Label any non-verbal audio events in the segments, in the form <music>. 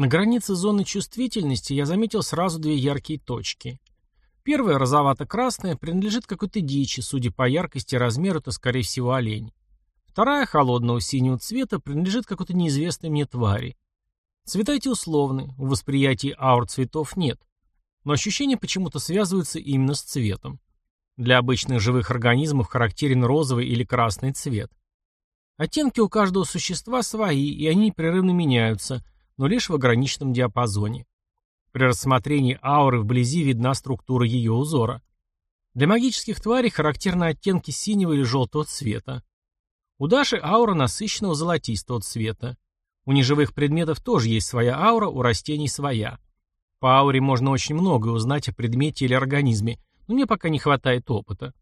На границе зоны чувствительности я заметил сразу две яркие точки. Первая, розовато-красная, принадлежит какой-то дичи, судя по яркости и размеру, это, скорее всего, олень. Вторая, холодного синего цвета, принадлежит какой-то неизвестной мне твари. Цвета эти условны, в восприятии аур цветов нет. Но ощущения почему-то связываются именно с цветом. Для обычных живых организмов характерен розовый или красный цвет. Оттенки у каждого существа свои, и они непрерывно меняются, но лишь в ограниченном диапазоне. При рассмотрении ауры вблизи видна структура ее узора. Для магических тварей характерны оттенки синего или желтого цвета. У Даши аура насыщенного золотистого цвета. У неживых предметов тоже есть своя аура, у растений своя. По ауре можно очень многое узнать о предмете или организме, но мне пока не хватает опыта.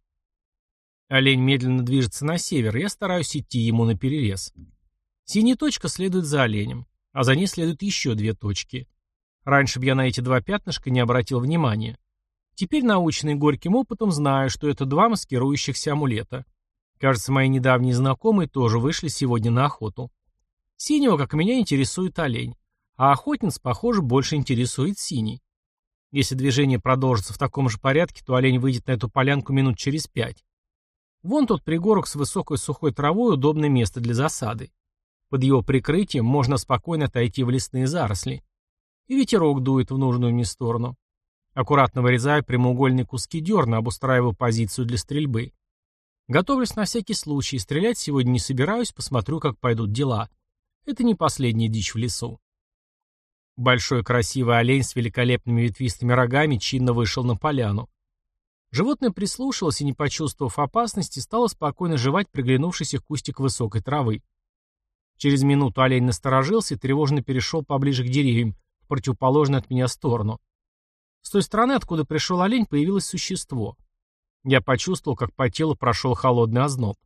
Олень медленно движется на север, я стараюсь идти ему на перерез. Синяя точка следует за оленем, а за ней следуют еще две точки. Раньше бы я на эти два пятнышка не обратил внимания. Теперь, наученный горьким опытом, знаю, что это два маскирующихся амулета. Кажется, мои недавние знакомые тоже вышли сегодня на охоту. Синего, как меня, интересует олень, а охотниц, похоже, больше интересует синий. Если движение продолжится в таком же порядке, то олень выйдет на эту полянку минут через пять. Вон тот пригорок с высокой сухой травой – удобное место для засады. Под его прикрытием можно спокойно отойти в лесные заросли. И ветерок дует в нужную мне сторону. Аккуратно вырезаю прямоугольные куски дерна, обустраиваю позицию для стрельбы. Готовлюсь на всякий случай, стрелять сегодня не собираюсь, посмотрю, как пойдут дела. Это не последняя дичь в лесу. Большой красивый олень с великолепными ветвистыми рогами чинно вышел на поляну. Животное прислушалось и, не почувствовав опасности, стало спокойно жевать приглянувшийся кустик высокой травы. Через минуту олень насторожился и тревожно перешел поближе к деревьям, в противоположную от меня сторону. С той стороны, откуда пришел олень, появилось существо. Я почувствовал, как по телу прошел холодный озноб.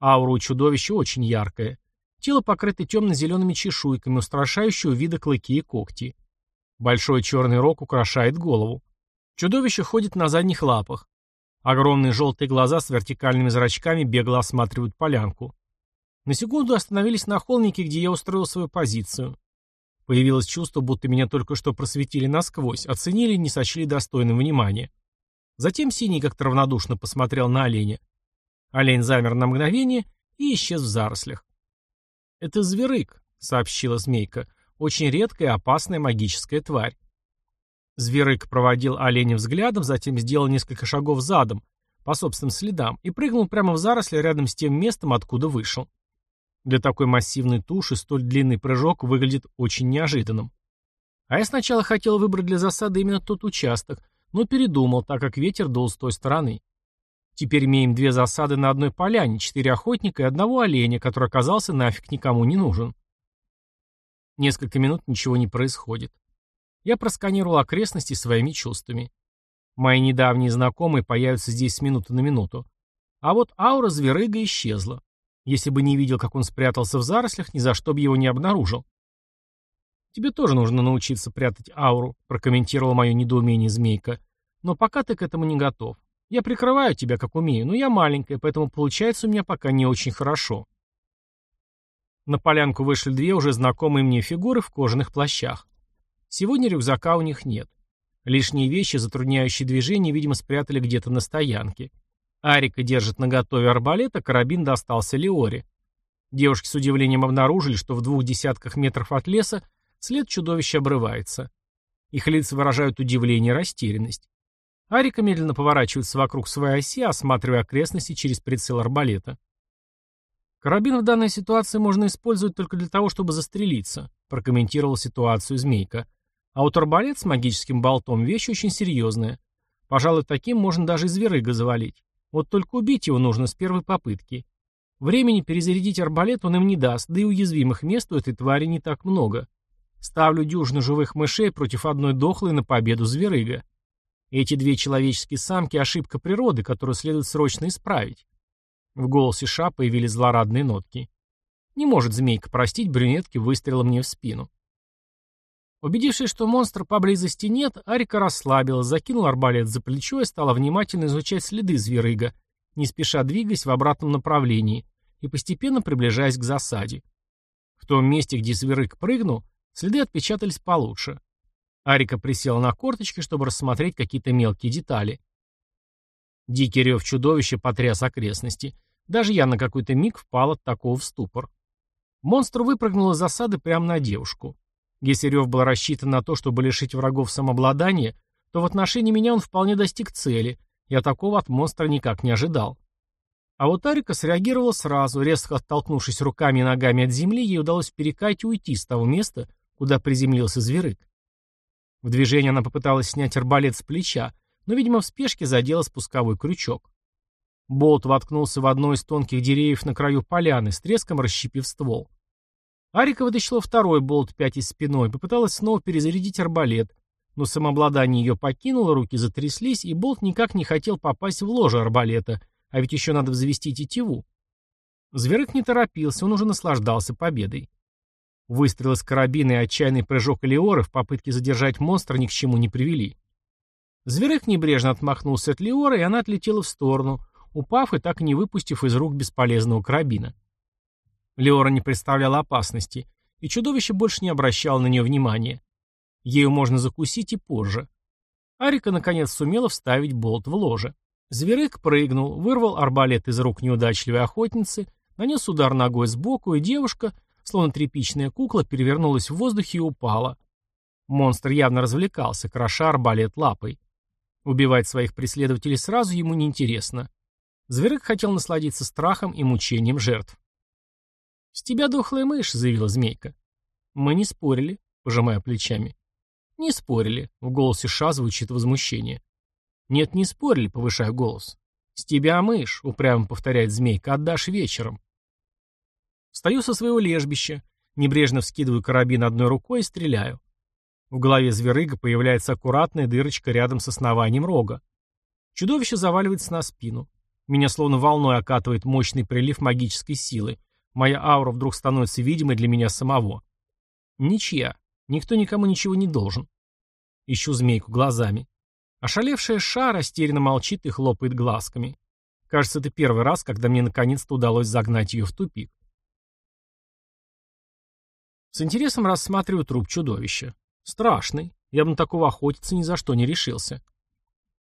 Аура у чудовища очень яркая. Тело покрыто темно-зелеными чешуйками, устрашающего вида клыки и когти. Большой черный рог украшает голову. Чудовище ходит на задних лапах. Огромные желтые глаза с вертикальными зрачками бегло осматривают полянку. На секунду остановились на холмике, где я устроил свою позицию. Появилось чувство, будто меня только что просветили насквозь, оценили не сочли достойным внимания. Затем Синий как-то равнодушно посмотрел на оленя. Олень замер на мгновение и исчез в зарослях. «Это зверык», — сообщила змейка. «Очень редкая и опасная магическая тварь». Зверык проводил оленя взглядом, затем сделал несколько шагов задом, по собственным следам, и прыгнул прямо в заросли рядом с тем местом, откуда вышел. Для такой массивной туши столь длинный прыжок выглядит очень неожиданным. А я сначала хотел выбрать для засады именно тот участок, но передумал, так как ветер дул с той стороны. Теперь имеем две засады на одной поляне, четыре охотника и одного оленя, который оказался нафиг никому не нужен. Несколько минут ничего не происходит. Я просканировал окрестности своими чувствами. Мои недавние знакомые появятся здесь с минуты на минуту. А вот аура зверыга исчезла. Если бы не видел, как он спрятался в зарослях, ни за что бы его не обнаружил. «Тебе тоже нужно научиться прятать ауру», — прокомментировала мое недоумение змейка. «Но пока ты к этому не готов. Я прикрываю тебя, как умею, но я маленькая, поэтому получается у меня пока не очень хорошо. На полянку вышли две уже знакомые мне фигуры в кожаных плащах. Сегодня рюкзака у них нет. Лишние вещи, затрудняющие движение, видимо, спрятали где-то на стоянке. Арика держит наготове арбалет, а карабин достался Леоре. Девушки с удивлением обнаружили, что в двух десятках метров от леса след чудовища обрывается. Их лица выражают удивление и растерянность. Арика медленно поворачивается вокруг своей оси, осматривая окрестности через прицел арбалета. «Карабин в данной ситуации можно использовать только для того, чтобы застрелиться», прокомментировал ситуацию Змейка. «А вот арбалет с магическим болтом – вещь очень серьезная. Пожалуй, таким можно даже и зверыга завалить. Вот только убить его нужно с первой попытки. Времени перезарядить арбалет он им не даст, да и уязвимых мест у этой твари не так много. Ставлю дюжину живых мышей против одной дохлой на победу зверыга. Эти две человеческие самки – ошибка природы, которую следует срочно исправить. В голосе Ша появились злорадные нотки. Не может змейка простить брюнетки выстрела мне в спину. Убедившись, что монстра поблизости нет, Арика расслабилась, закинула арбалет за плечо и стала внимательно изучать следы зверыга, не спеша двигаясь в обратном направлении и постепенно приближаясь к засаде. В том месте, где зверык прыгнул, Следы отпечатались получше. Арика присела на корточки, чтобы рассмотреть какие-то мелкие детали. Дикий рев чудовища потряс окрестности. Даже я на какой-то миг впал от такого в ступор. Монстр выпрыгнул из засады прямо на девушку. Если рев был рассчитан на то, чтобы лишить врагов самообладания, то в отношении меня он вполне достиг цели. Я такого от монстра никак не ожидал. А вот Арика среагировала сразу, резко оттолкнувшись руками и ногами от земли, ей удалось перекать и уйти с того места, куда приземлился зверык. В движении она попыталась снять арбалет с плеча, но, видимо, в спешке задела спусковой крючок. Болт воткнулся в одно из тонких деревьев на краю поляны, с треском расщепив ствол. Арика вытащила второй болт пятясь спиной, попыталась снова перезарядить арбалет, но самообладание ее покинуло, руки затряслись, и болт никак не хотел попасть в ложе арбалета, а ведь еще надо взвести тетиву. Зверык не торопился, он уже наслаждался победой. Выстрел из карабина и отчаянный прыжок Леоры в попытке задержать монстра ни к чему не привели. Зверек небрежно отмахнулся от Леора, и она отлетела в сторону, упав и так и не выпустив из рук бесполезного карабина. Леора не представляла опасности, и чудовище больше не обращало на нее внимания. Ею можно закусить и позже. Арика, наконец, сумела вставить болт в ложе. Зверек прыгнул, вырвал арбалет из рук неудачливой охотницы, нанес удар ногой сбоку, и девушка, словно тряпичная кукла, перевернулась в воздухе и упала. Монстр явно развлекался, кроша арбалет лапой. Убивать своих преследователей сразу ему неинтересно. Зверек хотел насладиться страхом и мучением жертв. «С тебя дохлая мышь», — заявила змейка. «Мы не спорили», — пожимая плечами. «Не спорили», — в голосе Ша звучит возмущение. «Нет, не спорили», — повышаю голос. «С тебя мышь», — упрямо повторяет змейка, — «отдашь вечером». Встаю со своего лежбища, небрежно вскидываю карабин одной рукой и стреляю. В голове зверыга появляется аккуратная дырочка рядом с основанием рога. Чудовище заваливается на спину. Меня словно волной окатывает мощный прилив магической силы. Моя аура вдруг становится видимой для меня самого. Ничья. Никто никому ничего не должен. Ищу змейку глазами. Ошалевшая ша растерянно молчит и хлопает глазками. Кажется, это первый раз, когда мне наконец-то удалось загнать ее в тупик. С интересом рассматриваю труп чудовища. Страшный. Я бы на такого охотиться ни за что не решился.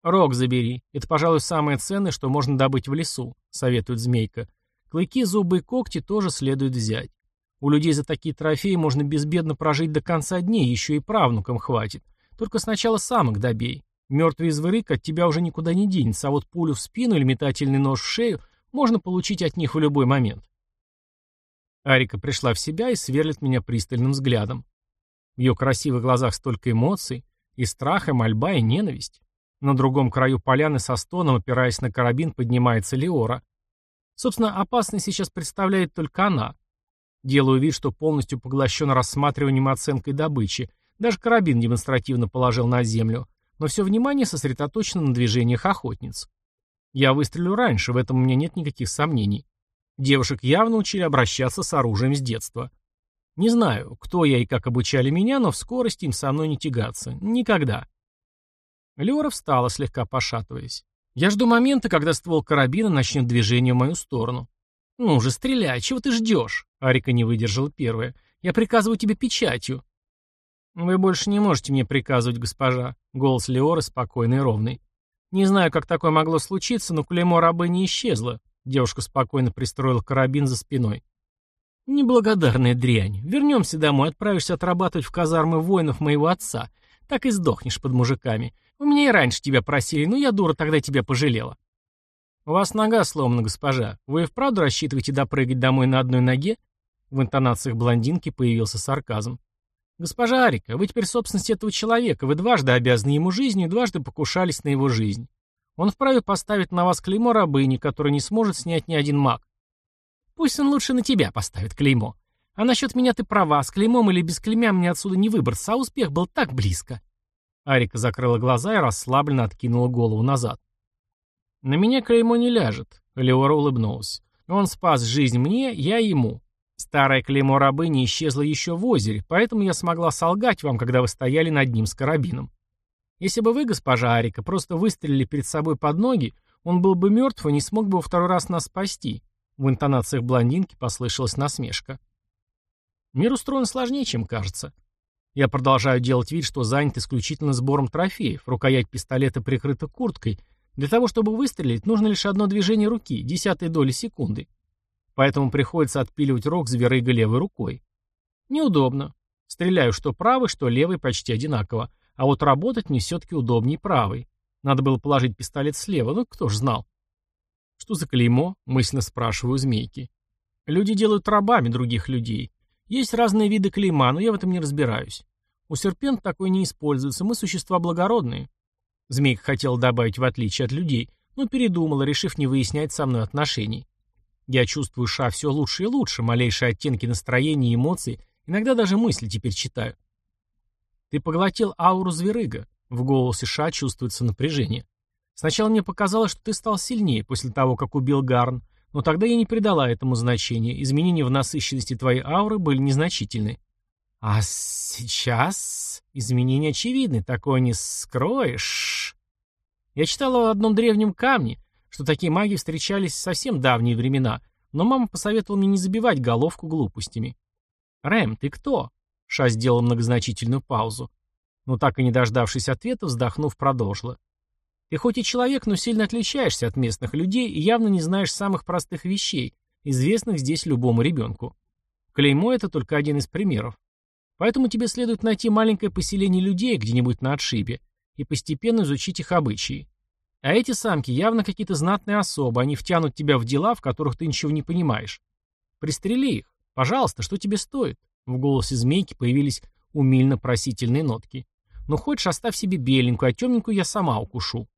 «Рог забери. Это, пожалуй, самое ценное, что можно добыть в лесу», — советует змейка. «Клыки, зубы и когти тоже следует взять. У людей за такие трофеи можно безбедно прожить до конца дней, еще и правнукам хватит. Только сначала самок добей. Мертвый зверык от тебя уже никуда не денется, а вот пулю в спину или метательный нож в шею можно получить от них в любой момент». Арика пришла в себя и сверлит меня пристальным взглядом. В ее красивых глазах столько эмоций, и страх, и мольба, и ненависть. На другом краю поляны со стоном, опираясь на карабин, поднимается Леора. Собственно, опасность сейчас представляет только она. Делаю вид, что полностью поглощен рассматриванием и оценкой добычи. Даже карабин демонстративно положил на землю. Но все внимание сосредоточено на движениях охотниц. Я выстрелю раньше, в этом у меня нет никаких сомнений. Девушек явно учили обращаться с оружием с детства. Не знаю, кто я и как обучали меня, но в скорости им со мной не тягаться. Никогда. Леора встала, слегка пошатываясь. Я жду момента, когда ствол карабина начнет движение в мою сторону. «Ну же, стреляй, чего ты ждешь?» Арика не выдержала первая. «Я приказываю тебе печатью». «Вы больше не можете мне приказывать, госпожа», — голос Леоры спокойный и ровный. «Не знаю, как такое могло случиться, но клеймо рабы не исчезло». Девушка спокойно пристроила карабин за спиной. «Неблагодарная дрянь. Вернемся домой, отправишься отрабатывать в казармы воинов моего отца. Так и сдохнешь под мужиками. У меня и раньше тебя просили, но я, дура, тогда тебя пожалела». «У вас нога сломана, госпожа. Вы и вправду рассчитываете допрыгать домой на одной ноге?» В интонациях блондинки появился сарказм. «Госпожа Арика, вы теперь собственность этого человека. Вы дважды обязаны ему жизнью и дважды покушались на его жизнь. Он вправе поставить на вас клеймо рабыни, которое не сможет снять ни один маг. Пусть он лучше на тебя поставит клеймо. А насчет меня ты права, с клеймом или без клеймя мне отсюда не выбраться, а успех был так близко. Арика закрыла глаза и расслабленно откинула голову назад. На меня клеймо не ляжет, Леора улыбнулась. Он спас жизнь мне, я ему. Старое клеймо рабы не исчезло еще в озере, поэтому я смогла солгать вам, когда вы стояли над ним с карабином. Если бы вы, госпожа Арика, просто выстрелили перед собой под ноги, он был бы мертв и не смог бы второй раз нас спасти. В интонациях блондинки послышалась насмешка. Мир устроен сложнее, чем кажется. Я продолжаю делать вид, что занят исключительно сбором трофеев. Рукоять пистолета прикрыта курткой. Для того, чтобы выстрелить, нужно лишь одно движение руки, десятой доли секунды. Поэтому приходится отпиливать рог зверыга левой рукой. Неудобно. Стреляю что правой, что левой почти одинаково. А вот работать мне все-таки удобнее правой. Надо было положить пистолет слева, ну кто ж знал. Что за клеймо? Мысленно спрашиваю змейки. Люди делают рабами других людей. Есть разные виды клейма, но я в этом не разбираюсь. У серпент такой не используется, мы существа благородные. Змейка хотела добавить в отличие от людей, но передумала, решив не выяснять со мной отношений. Я чувствую Ша все лучше и лучше, малейшие оттенки настроения и эмоций, иногда даже мысли теперь читаю. Ты поглотил ауру зверыга. В голосе Ша чувствуется напряжение. Сначала мне показалось, что ты стал сильнее после того, как убил Гарн, но тогда я не придала этому значения, изменения в насыщенности твоей ауры были незначительны. А сейчас изменения очевидны, такое не скроешь. Я читала в одном древнем камне, что такие маги встречались в совсем давние времена, но мама посоветовала мне не забивать головку глупостями. «Рэм, ты кто?» Ша сделал многозначительную паузу. Но так и не дождавшись ответа, вздохнув, продолжила. Ты хоть и человек, но сильно отличаешься от местных людей и явно не знаешь самых простых вещей, известных здесь любому ребенку. Клеймо — это только один из примеров. Поэтому тебе следует найти маленькое поселение людей где-нибудь на отшибе и постепенно изучить их обычаи. А эти самки явно какие-то знатные особы, они втянут тебя в дела, в которых ты ничего не понимаешь. Пристрели их. Пожалуйста, что тебе стоит? В голосе змейки появились умильно-просительные нотки. Ну хочешь, оставь себе беленькую, а темненькую я сама укушу.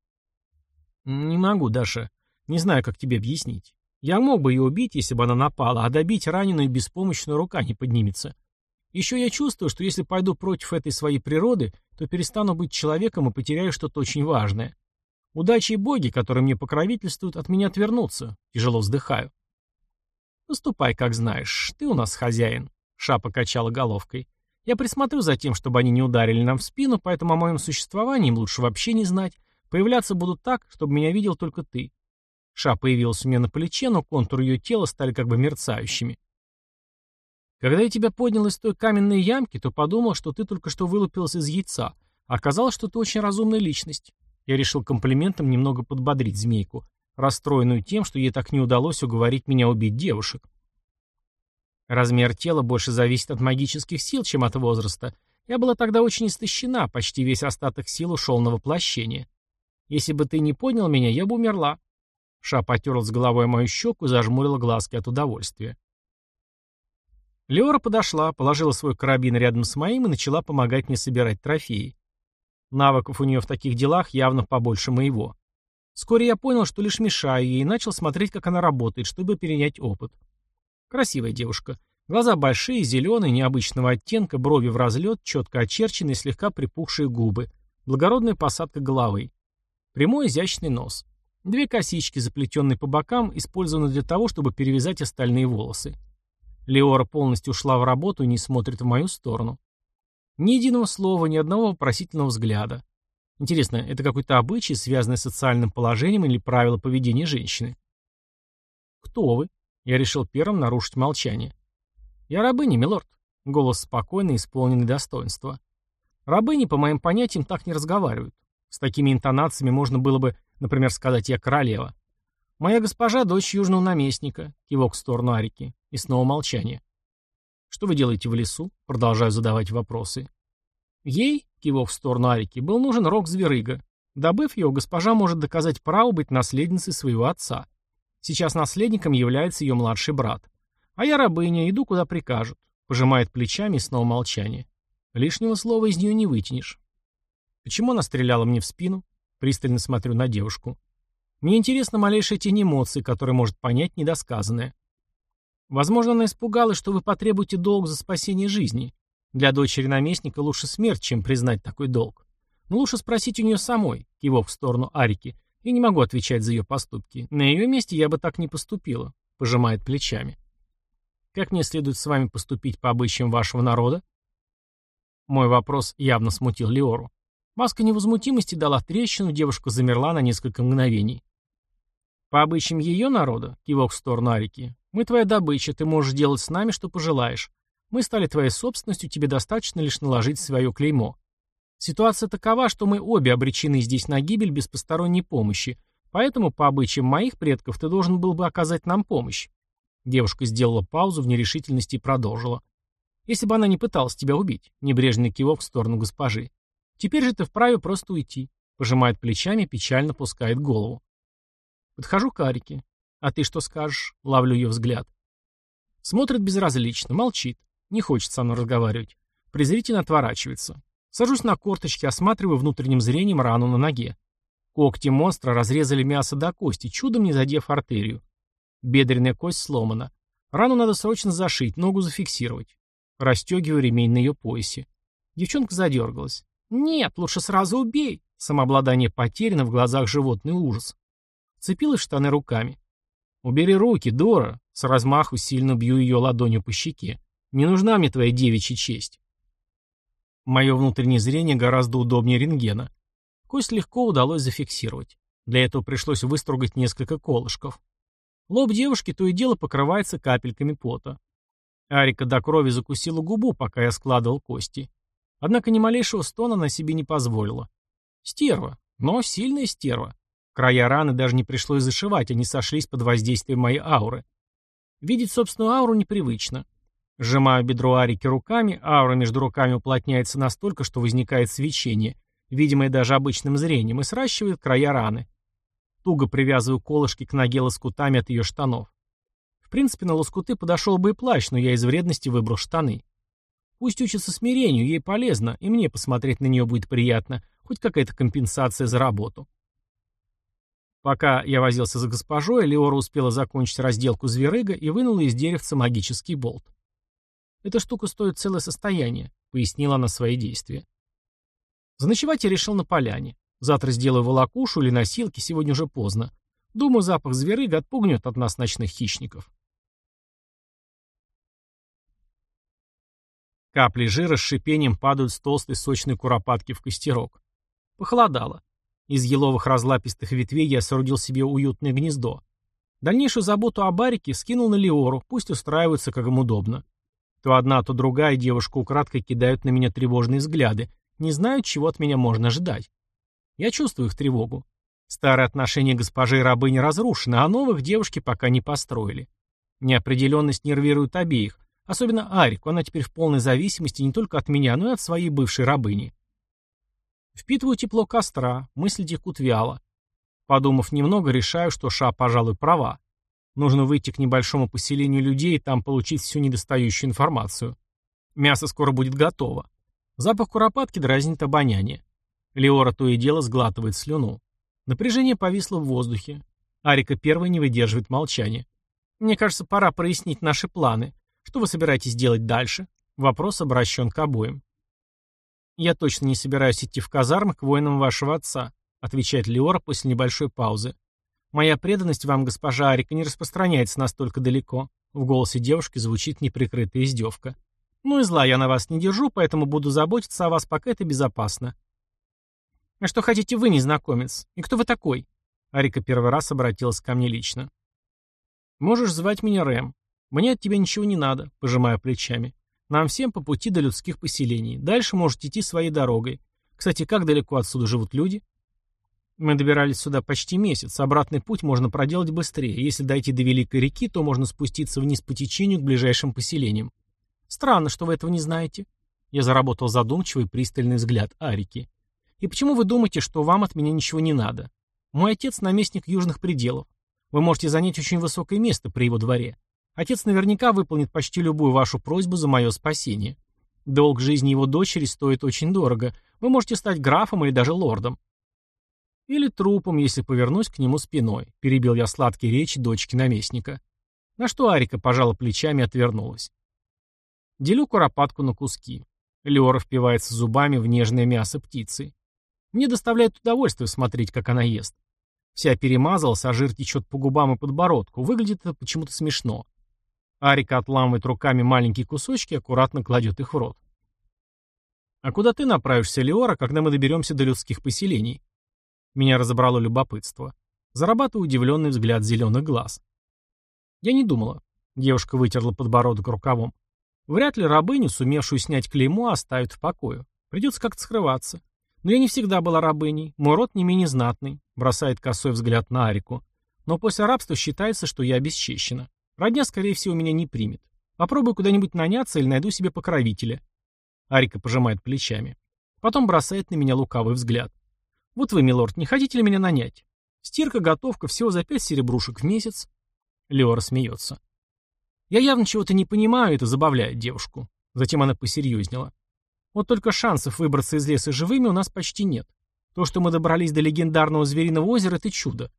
«Не могу, Даша. Не знаю, как тебе объяснить. Я мог бы ее убить, если бы она напала, а добить раненую беспомощную рука не поднимется. Еще я чувствую, что если пойду против этой своей природы, то перестану быть человеком и потеряю что-то очень важное. Удачи и боги, которые мне покровительствуют, от меня отвернутся. Тяжело вздыхаю. «Поступай, как знаешь. Ты у нас хозяин», — Ша покачала головкой. «Я присмотрю за тем, чтобы они не ударили нам в спину, поэтому о моем существовании им лучше вообще не знать, Появляться будут так, чтобы меня видел только ты. Ша появилась у меня на плече, но контуры ее тела стали как бы мерцающими. Когда я тебя поднял из той каменной ямки, то подумал, что ты только что вылупилась из яйца, оказалось, что ты очень разумная личность. Я решил комплиментом немного подбодрить змейку, расстроенную тем, что ей так не удалось уговорить меня убить девушек. Размер тела больше зависит от магических сил, чем от возраста. Я была тогда очень истощена, почти весь остаток сил ушел на воплощение. Если бы ты не понял меня, я бы умерла. Ша потерла с головой мою щеку и зажмурила глазки от удовольствия. Леора подошла, положила свой карабин рядом с моим и начала помогать мне собирать трофеи. Навыков у нее в таких делах явно побольше моего. Вскоре я понял, что лишь мешаю ей, и начал смотреть, как она работает, чтобы перенять опыт. Красивая девушка. Глаза большие, зеленые, необычного оттенка, брови в разлет, четко очерченные, слегка припухшие губы. Благородная посадка головы. Прямой изящный нос. Две косички, заплетенные по бокам, использованы для того, чтобы перевязать остальные волосы. Леора полностью ушла в работу и не смотрит в мою сторону. Ни единого слова, ни одного вопросительного взгляда. Интересно, это какой-то обычай, связанный с социальным положением или правило поведения женщины? «Кто вы?» Я решил первым нарушить молчание. «Я рабыня, милорд». Голос спокойный, исполненный достоинства. Рабыни, по моим понятиям, так не разговаривают. С такими интонациями можно было бы, например, сказать «я королева». «Моя госпожа – дочь южного наместника», – кивок в сторону Арики. И снова молчание. «Что вы делаете в лесу?» – продолжаю задавать вопросы. Ей, кивок в сторону Арики, был нужен рог зверыга. Добыв его, госпожа может доказать право быть наследницей своего отца. Сейчас наследником является ее младший брат. А я рабыня, иду куда прикажут. Пожимает плечами и снова молчание. Лишнего слова из нее не вытянешь. Почему она стреляла мне в спину? Пристально смотрю на девушку. Мне интересна малейшая тень эмоций, которая может понять недосказанное. Возможно, она испугалась, что вы потребуете долг за спасение жизни. Для дочери наместника лучше смерть, чем признать такой долг. Но лучше спросить у нее самой, кивок в сторону Арики. Я не могу отвечать за ее поступки. На ее месте я бы так не поступила, пожимает плечами. Как мне следует с вами поступить по обычаям вашего народа? Мой вопрос явно смутил Леору. Маска невозмутимости дала трещину, девушка замерла на несколько мгновений. «По обычаям ее народа», — кивок в сторону Арики, — «мы твоя добыча, ты можешь делать с нами, что пожелаешь. Мы стали твоей собственностью, тебе достаточно лишь наложить свое клеймо. Ситуация такова, что мы обе обречены здесь на гибель без посторонней помощи, поэтому, по обычаям моих предков, ты должен был бы оказать нам помощь. Девушка сделала паузу в нерешительности и продолжила. Если бы она не пыталась тебя убить, небрежный кивок в сторону госпожи. Теперь же ты вправе просто уйти. Пожимает плечами, печально пускает голову. Подхожу к Арике. А ты что скажешь? Ловлю ее взгляд. Смотрит безразлично, молчит. Не хочет со мной разговаривать. Презрительно отворачивается. Сажусь на корточки, осматриваю внутренним зрением рану на ноге. Когти монстра разрезали мясо до кости, чудом не задев артерию. Бедренная кость сломана. Рану надо срочно зашить, ногу зафиксировать. Растегиваю ремень на ее поясе. Девчонка задергалась. «Нет, лучше сразу убей!» Самообладание потеряно, в глазах животный ужас. Цепилась штаны руками. «Убери руки, Дора!» С размаху сильно бью ее ладонью по щеке. «Не нужна мне твоя девичья честь!» Мое внутреннее зрение гораздо удобнее рентгена. Кость легко удалось зафиксировать. Для этого пришлось выстругать несколько колышков. Лоб девушки то и дело покрывается капельками пота. Арика до крови закусила губу, пока я складывал кости. Однако ни малейшего стона на себе не позволила. Стерва, но сильная стерва. Края раны даже не пришлось зашивать, они сошлись под воздействием моей ауры. Видеть собственную ауру непривычно. Сжимаю бедро Арики руками, аура между руками уплотняется настолько, что возникает свечение, видимое даже обычным зрением, и сращивает края раны. Туго привязываю колышки к ноге лоскутами от ее штанов. В принципе, на лоскуты подошел бы и плащ, но я из вредности выбрал штаны. Пусть учится смирению, ей полезно, и мне посмотреть на нее будет приятно, хоть какая-то компенсация за работу. Пока я возился за госпожой, Леора успела закончить разделку зверыга и вынула из деревца магический болт. «Эта штука стоит целое состояние», — пояснила она свои действия. Заночевать я решил на поляне. Завтра сделаю волокушу или носилки, сегодня уже поздно. Думаю, запах зверыга отпугнет от нас ночных хищников. Капли жира с шипением падают с толстой сочной куропатки в костерок. Похолодало. Из еловых разлапистых ветвей я соорудил себе уютное гнездо. Дальнейшую заботу о барике скинул на Леору, пусть устраиваются, как им удобно. То одна, то другая девушка украдкой кидают на меня тревожные взгляды, не знают, чего от меня можно ожидать. Я чувствую их тревогу. Старые отношения госпожи и рабыни разрушены, а новых девушки пока не построили. Неопределенность нервирует обеих, Особенно Арику, она теперь в полной зависимости не только от меня, но и от своей бывшей рабыни. Впитываю тепло костра, мысли текут вяло. Подумав немного, решаю, что Ша, пожалуй, права. Нужно выйти к небольшому поселению людей и там получить всю недостающую информацию. Мясо скоро будет готово. Запах куропатки дразнит обоняние. Леора то и дело сглатывает слюну. Напряжение повисло в воздухе. Арика первой не выдерживает молчания. Мне кажется, пора прояснить наши планы. Что вы собираетесь делать дальше? Вопрос обращен к обоим. Я точно не собираюсь идти в казармы к воинам вашего отца, отвечает Леора после небольшой паузы. Моя преданность вам, госпожа Арика, не распространяется настолько далеко. В голосе девушки звучит неприкрытая издевка. Ну и зла я на вас не держу, поэтому буду заботиться о вас, пока это безопасно. А что хотите вы, незнакомец? И кто вы такой? Арика первый раз обратилась ко мне лично. Можешь звать меня Рэм. «Мне от тебя ничего не надо», — пожимая плечами. «Нам всем по пути до людских поселений. Дальше можете идти своей дорогой. Кстати, как далеко отсюда живут люди?» Мы добирались сюда почти месяц. Обратный путь можно проделать быстрее. Если дойти до Великой реки, то можно спуститься вниз по течению к ближайшим поселениям. Странно, что вы этого не знаете. Я заработал задумчивый пристальный взгляд Арики. И почему вы думаете, что вам от меня ничего не надо? Мой отец наместник южных пределов. Вы можете занять очень высокое место при его дворе. Отец наверняка выполнит почти любую вашу просьбу за мое спасение. Долг жизни его дочери стоит очень дорого. Вы можете стать графом или даже лордом. Или трупом, если повернусь к нему спиной, перебил я сладкие речи дочки наместника. На что Арика пожала плечами и отвернулась. Делю куропатку на куски. Леора впивается зубами в нежное мясо птицы. Мне доставляет удовольствие смотреть, как она ест. Вся перемазалась, а жир течет по губам и подбородку. Выглядит это почему-то смешно. Арика отламывает руками маленькие кусочки и аккуратно кладет их в рот. «А куда ты направишься, Леора, когда мы доберемся до людских поселений?» Меня разобрало любопытство. Зарабатываю удивленный взгляд зеленых глаз. Я не думала. Девушка вытерла подбородок рукавом. Вряд ли рабыню, сумевшую снять клеймо, оставят в покое. Придется как-то скрываться. Но я не всегда была рабыней, мой род не менее знатный, бросает косой взгляд на Арику. Но после рабства считается, что я обесчещена. Родня, скорее всего, меня не примет. Попробую куда-нибудь наняться или найду себе покровителя. Арика пожимает плечами. Потом бросает на меня лукавый взгляд. Вот вы, милорд, не хотите ли меня нанять? Стирка, готовка, всего за пять серебрушек в месяц. Леора смеется. Я явно чего-то не понимаю, это забавляет девушку. Затем она посерьезнела. Вот только шансов выбраться из леса живыми у нас почти нет. То, что мы добрались до легендарного звериного озера, это чудо.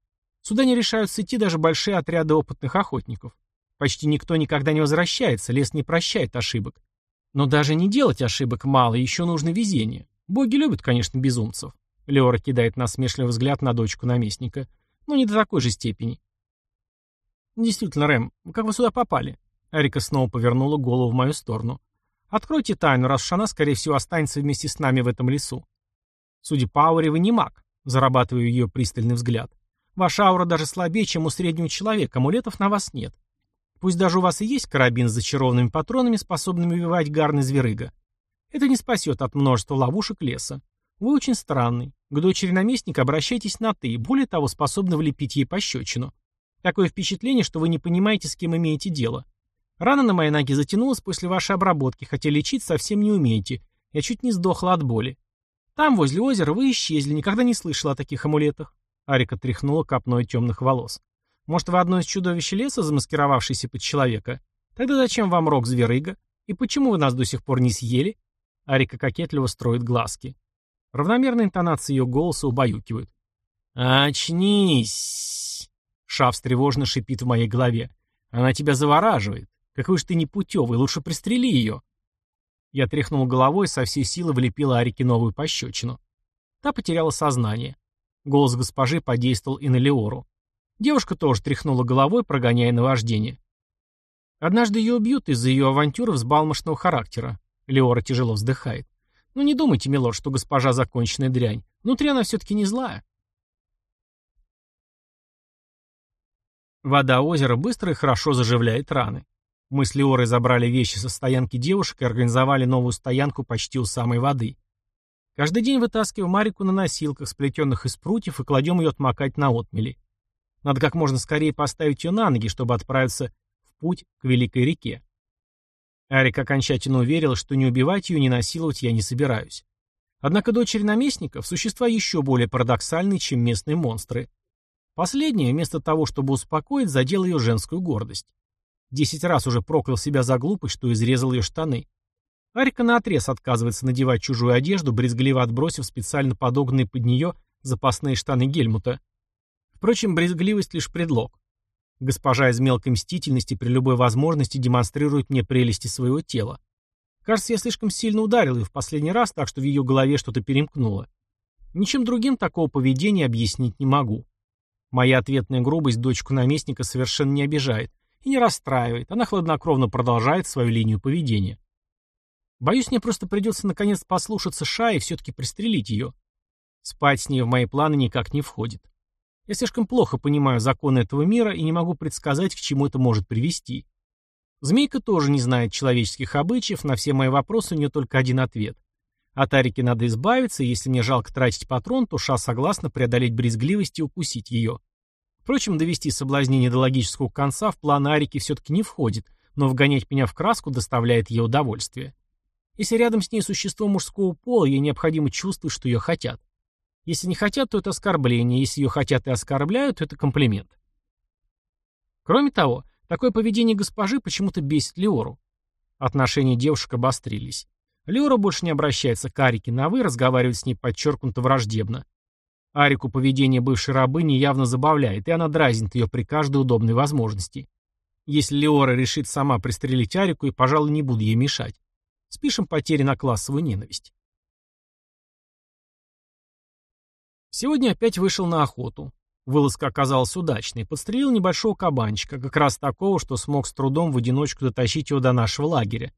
Сюда не решаются идти даже большие отряды опытных охотников. Почти никто никогда не возвращается, лес не прощает ошибок. Но даже не делать ошибок мало, еще нужно везение. Боги любят, конечно, безумцев. Леора кидает насмешливый взгляд на дочку наместника. Но не до такой же степени. Действительно, Рэм, как вы сюда попали? Эрика снова повернула голову в мою сторону. Откройте тайну, раз она, скорее всего, останется вместе с нами в этом лесу. Судя по ауре, вы не маг, зарабатываю ее пристальный взгляд. Ваша аура даже слабее, чем у среднего человека, амулетов на вас нет. Пусть даже у вас и есть карабин с зачарованными патронами, способными убивать гарный зверыга. Это не спасет от множества ловушек леса. Вы очень странный. К дочери наместника обращайтесь на «ты», более того, способны влепить ей пощечину. Такое впечатление, что вы не понимаете, с кем имеете дело. Рана на моей ноге затянулась после вашей обработки, хотя лечить совсем не умеете. Я чуть не сдохла от боли. Там, возле озера, вы исчезли, никогда не слышала о таких амулетах. Арика тряхнула копной темных волос. Может, вы одно из чудовищ леса, замаскировавшееся под человека? Тогда зачем вам рог зверыга? И почему вы нас до сих пор не съели? Арика кокетливо строит глазки. Равномерные интонации ее голоса убаюкивают. «Очнись!» Шав встревожно шипит в моей голове. «Она тебя завораживает. Какой же ты непутевый, лучше пристрели ее». Я тряхнул головой со всей силы влепила Арике новую пощечину. Та потеряла сознание. Голос госпожи подействовал и на Леору. Девушка тоже тряхнула головой, прогоняя наваждение. Однажды ее убьют из-за ее авантюры взбалмошного характера. Леора тяжело вздыхает. Ну не думайте, милорд, что госпожа законченная дрянь. Внутри она все-таки не злая. Вода озера быстро и хорошо заживляет раны. Мы с Леорой забрали вещи со стоянки девушек и организовали новую стоянку почти у самой воды. Каждый день вытаскиваем Марику на носилках, сплетенных из прутьев, и кладем ее отмокать на отмели. Надо как можно скорее поставить ее на ноги, чтобы отправиться в путь к Великой реке. Арик окончательно уверил, что не убивать ее, не насиловать я не собираюсь. Однако дочери наместников – существа еще более парадоксальные, чем местные монстры. Последнее, вместо того, чтобы успокоить, задел ее женскую гордость. Десять раз уже проклял себя за глупость, что изрезал ее штаны. Арика наотрез отказывается надевать чужую одежду, брезгливо отбросив специально подогнанные под нее запасные штаны Гельмута. Впрочем, брезгливость лишь предлог. Госпожа из мелкой мстительности при любой возможности демонстрирует мне прелести своего тела. Кажется, я слишком сильно ударил ее в последний раз, так что в ее голове что-то перемкнуло. Ничем другим такого поведения объяснить не могу. Моя ответная грубость дочку наместника совершенно не обижает и не расстраивает, она хладнокровно продолжает свою линию поведения. Боюсь, мне просто придется наконец послушаться Ша и все-таки пристрелить ее. Спать с ней в мои планы никак не входит. Я слишком плохо понимаю законы этого мира и не могу предсказать, к чему это может привести. Змейка тоже не знает человеческих обычаев, на все мои вопросы у нее только один ответ. От Арики надо избавиться, если мне жалко тратить патрон, то Ша согласна преодолеть брезгливость и укусить ее. Впрочем, довести соблазнение до логического конца в план Арики все-таки не входит, но вгонять меня в краску доставляет ей удовольствие. Если рядом с ней существо мужского пола, ей необходимо чувствовать, что ее хотят. Если не хотят, то это оскорбление, если ее хотят и оскорбляют, то это комплимент. Кроме того, такое поведение госпожи почему-то бесит Леору. Отношения девушек обострились. Леора больше не обращается к Арике на «вы», разговаривает с ней подчеркнуто враждебно. Арику поведение бывшей рабыни явно забавляет, и она дразнит ее при каждой удобной возможности. Если Леора решит сама пристрелить Арику, и, пожалуй, не буду ей мешать. Спишем потери на классовую ненависть. Сегодня опять вышел на охоту. Вылазка оказалась удачной. Подстрелил небольшого кабанчика, как раз такого, что смог с трудом в одиночку дотащить его до нашего лагеря.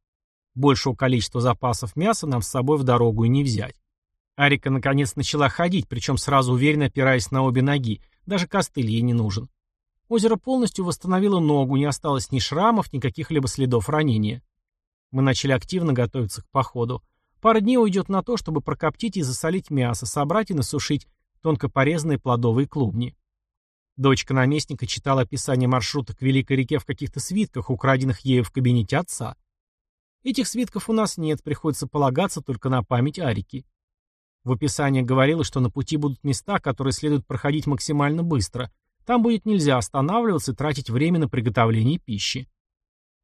Большего количества запасов мяса нам с собой в дорогу и не взять. Арика наконец начала ходить, причем сразу уверенно опираясь на обе ноги, даже костыль ей не нужен. Озеро полностью восстановило ногу, не осталось ни шрамов, ни каких-либо следов ранения. Мы начали активно готовиться к походу. Пара дней уйдет на то, чтобы прокоптить и засолить мясо, собрать и насушить тонко порезанные плодовые клубни. Дочка наместника читала описание маршрута к Великой реке в каких-то свитках, украденных ею в кабинете отца. Этих свитков у нас нет, приходится полагаться только на память Арики. В описании говорилось, что на пути будут места, которые следует проходить максимально быстро. Там будет нельзя останавливаться и тратить время на приготовление пищи.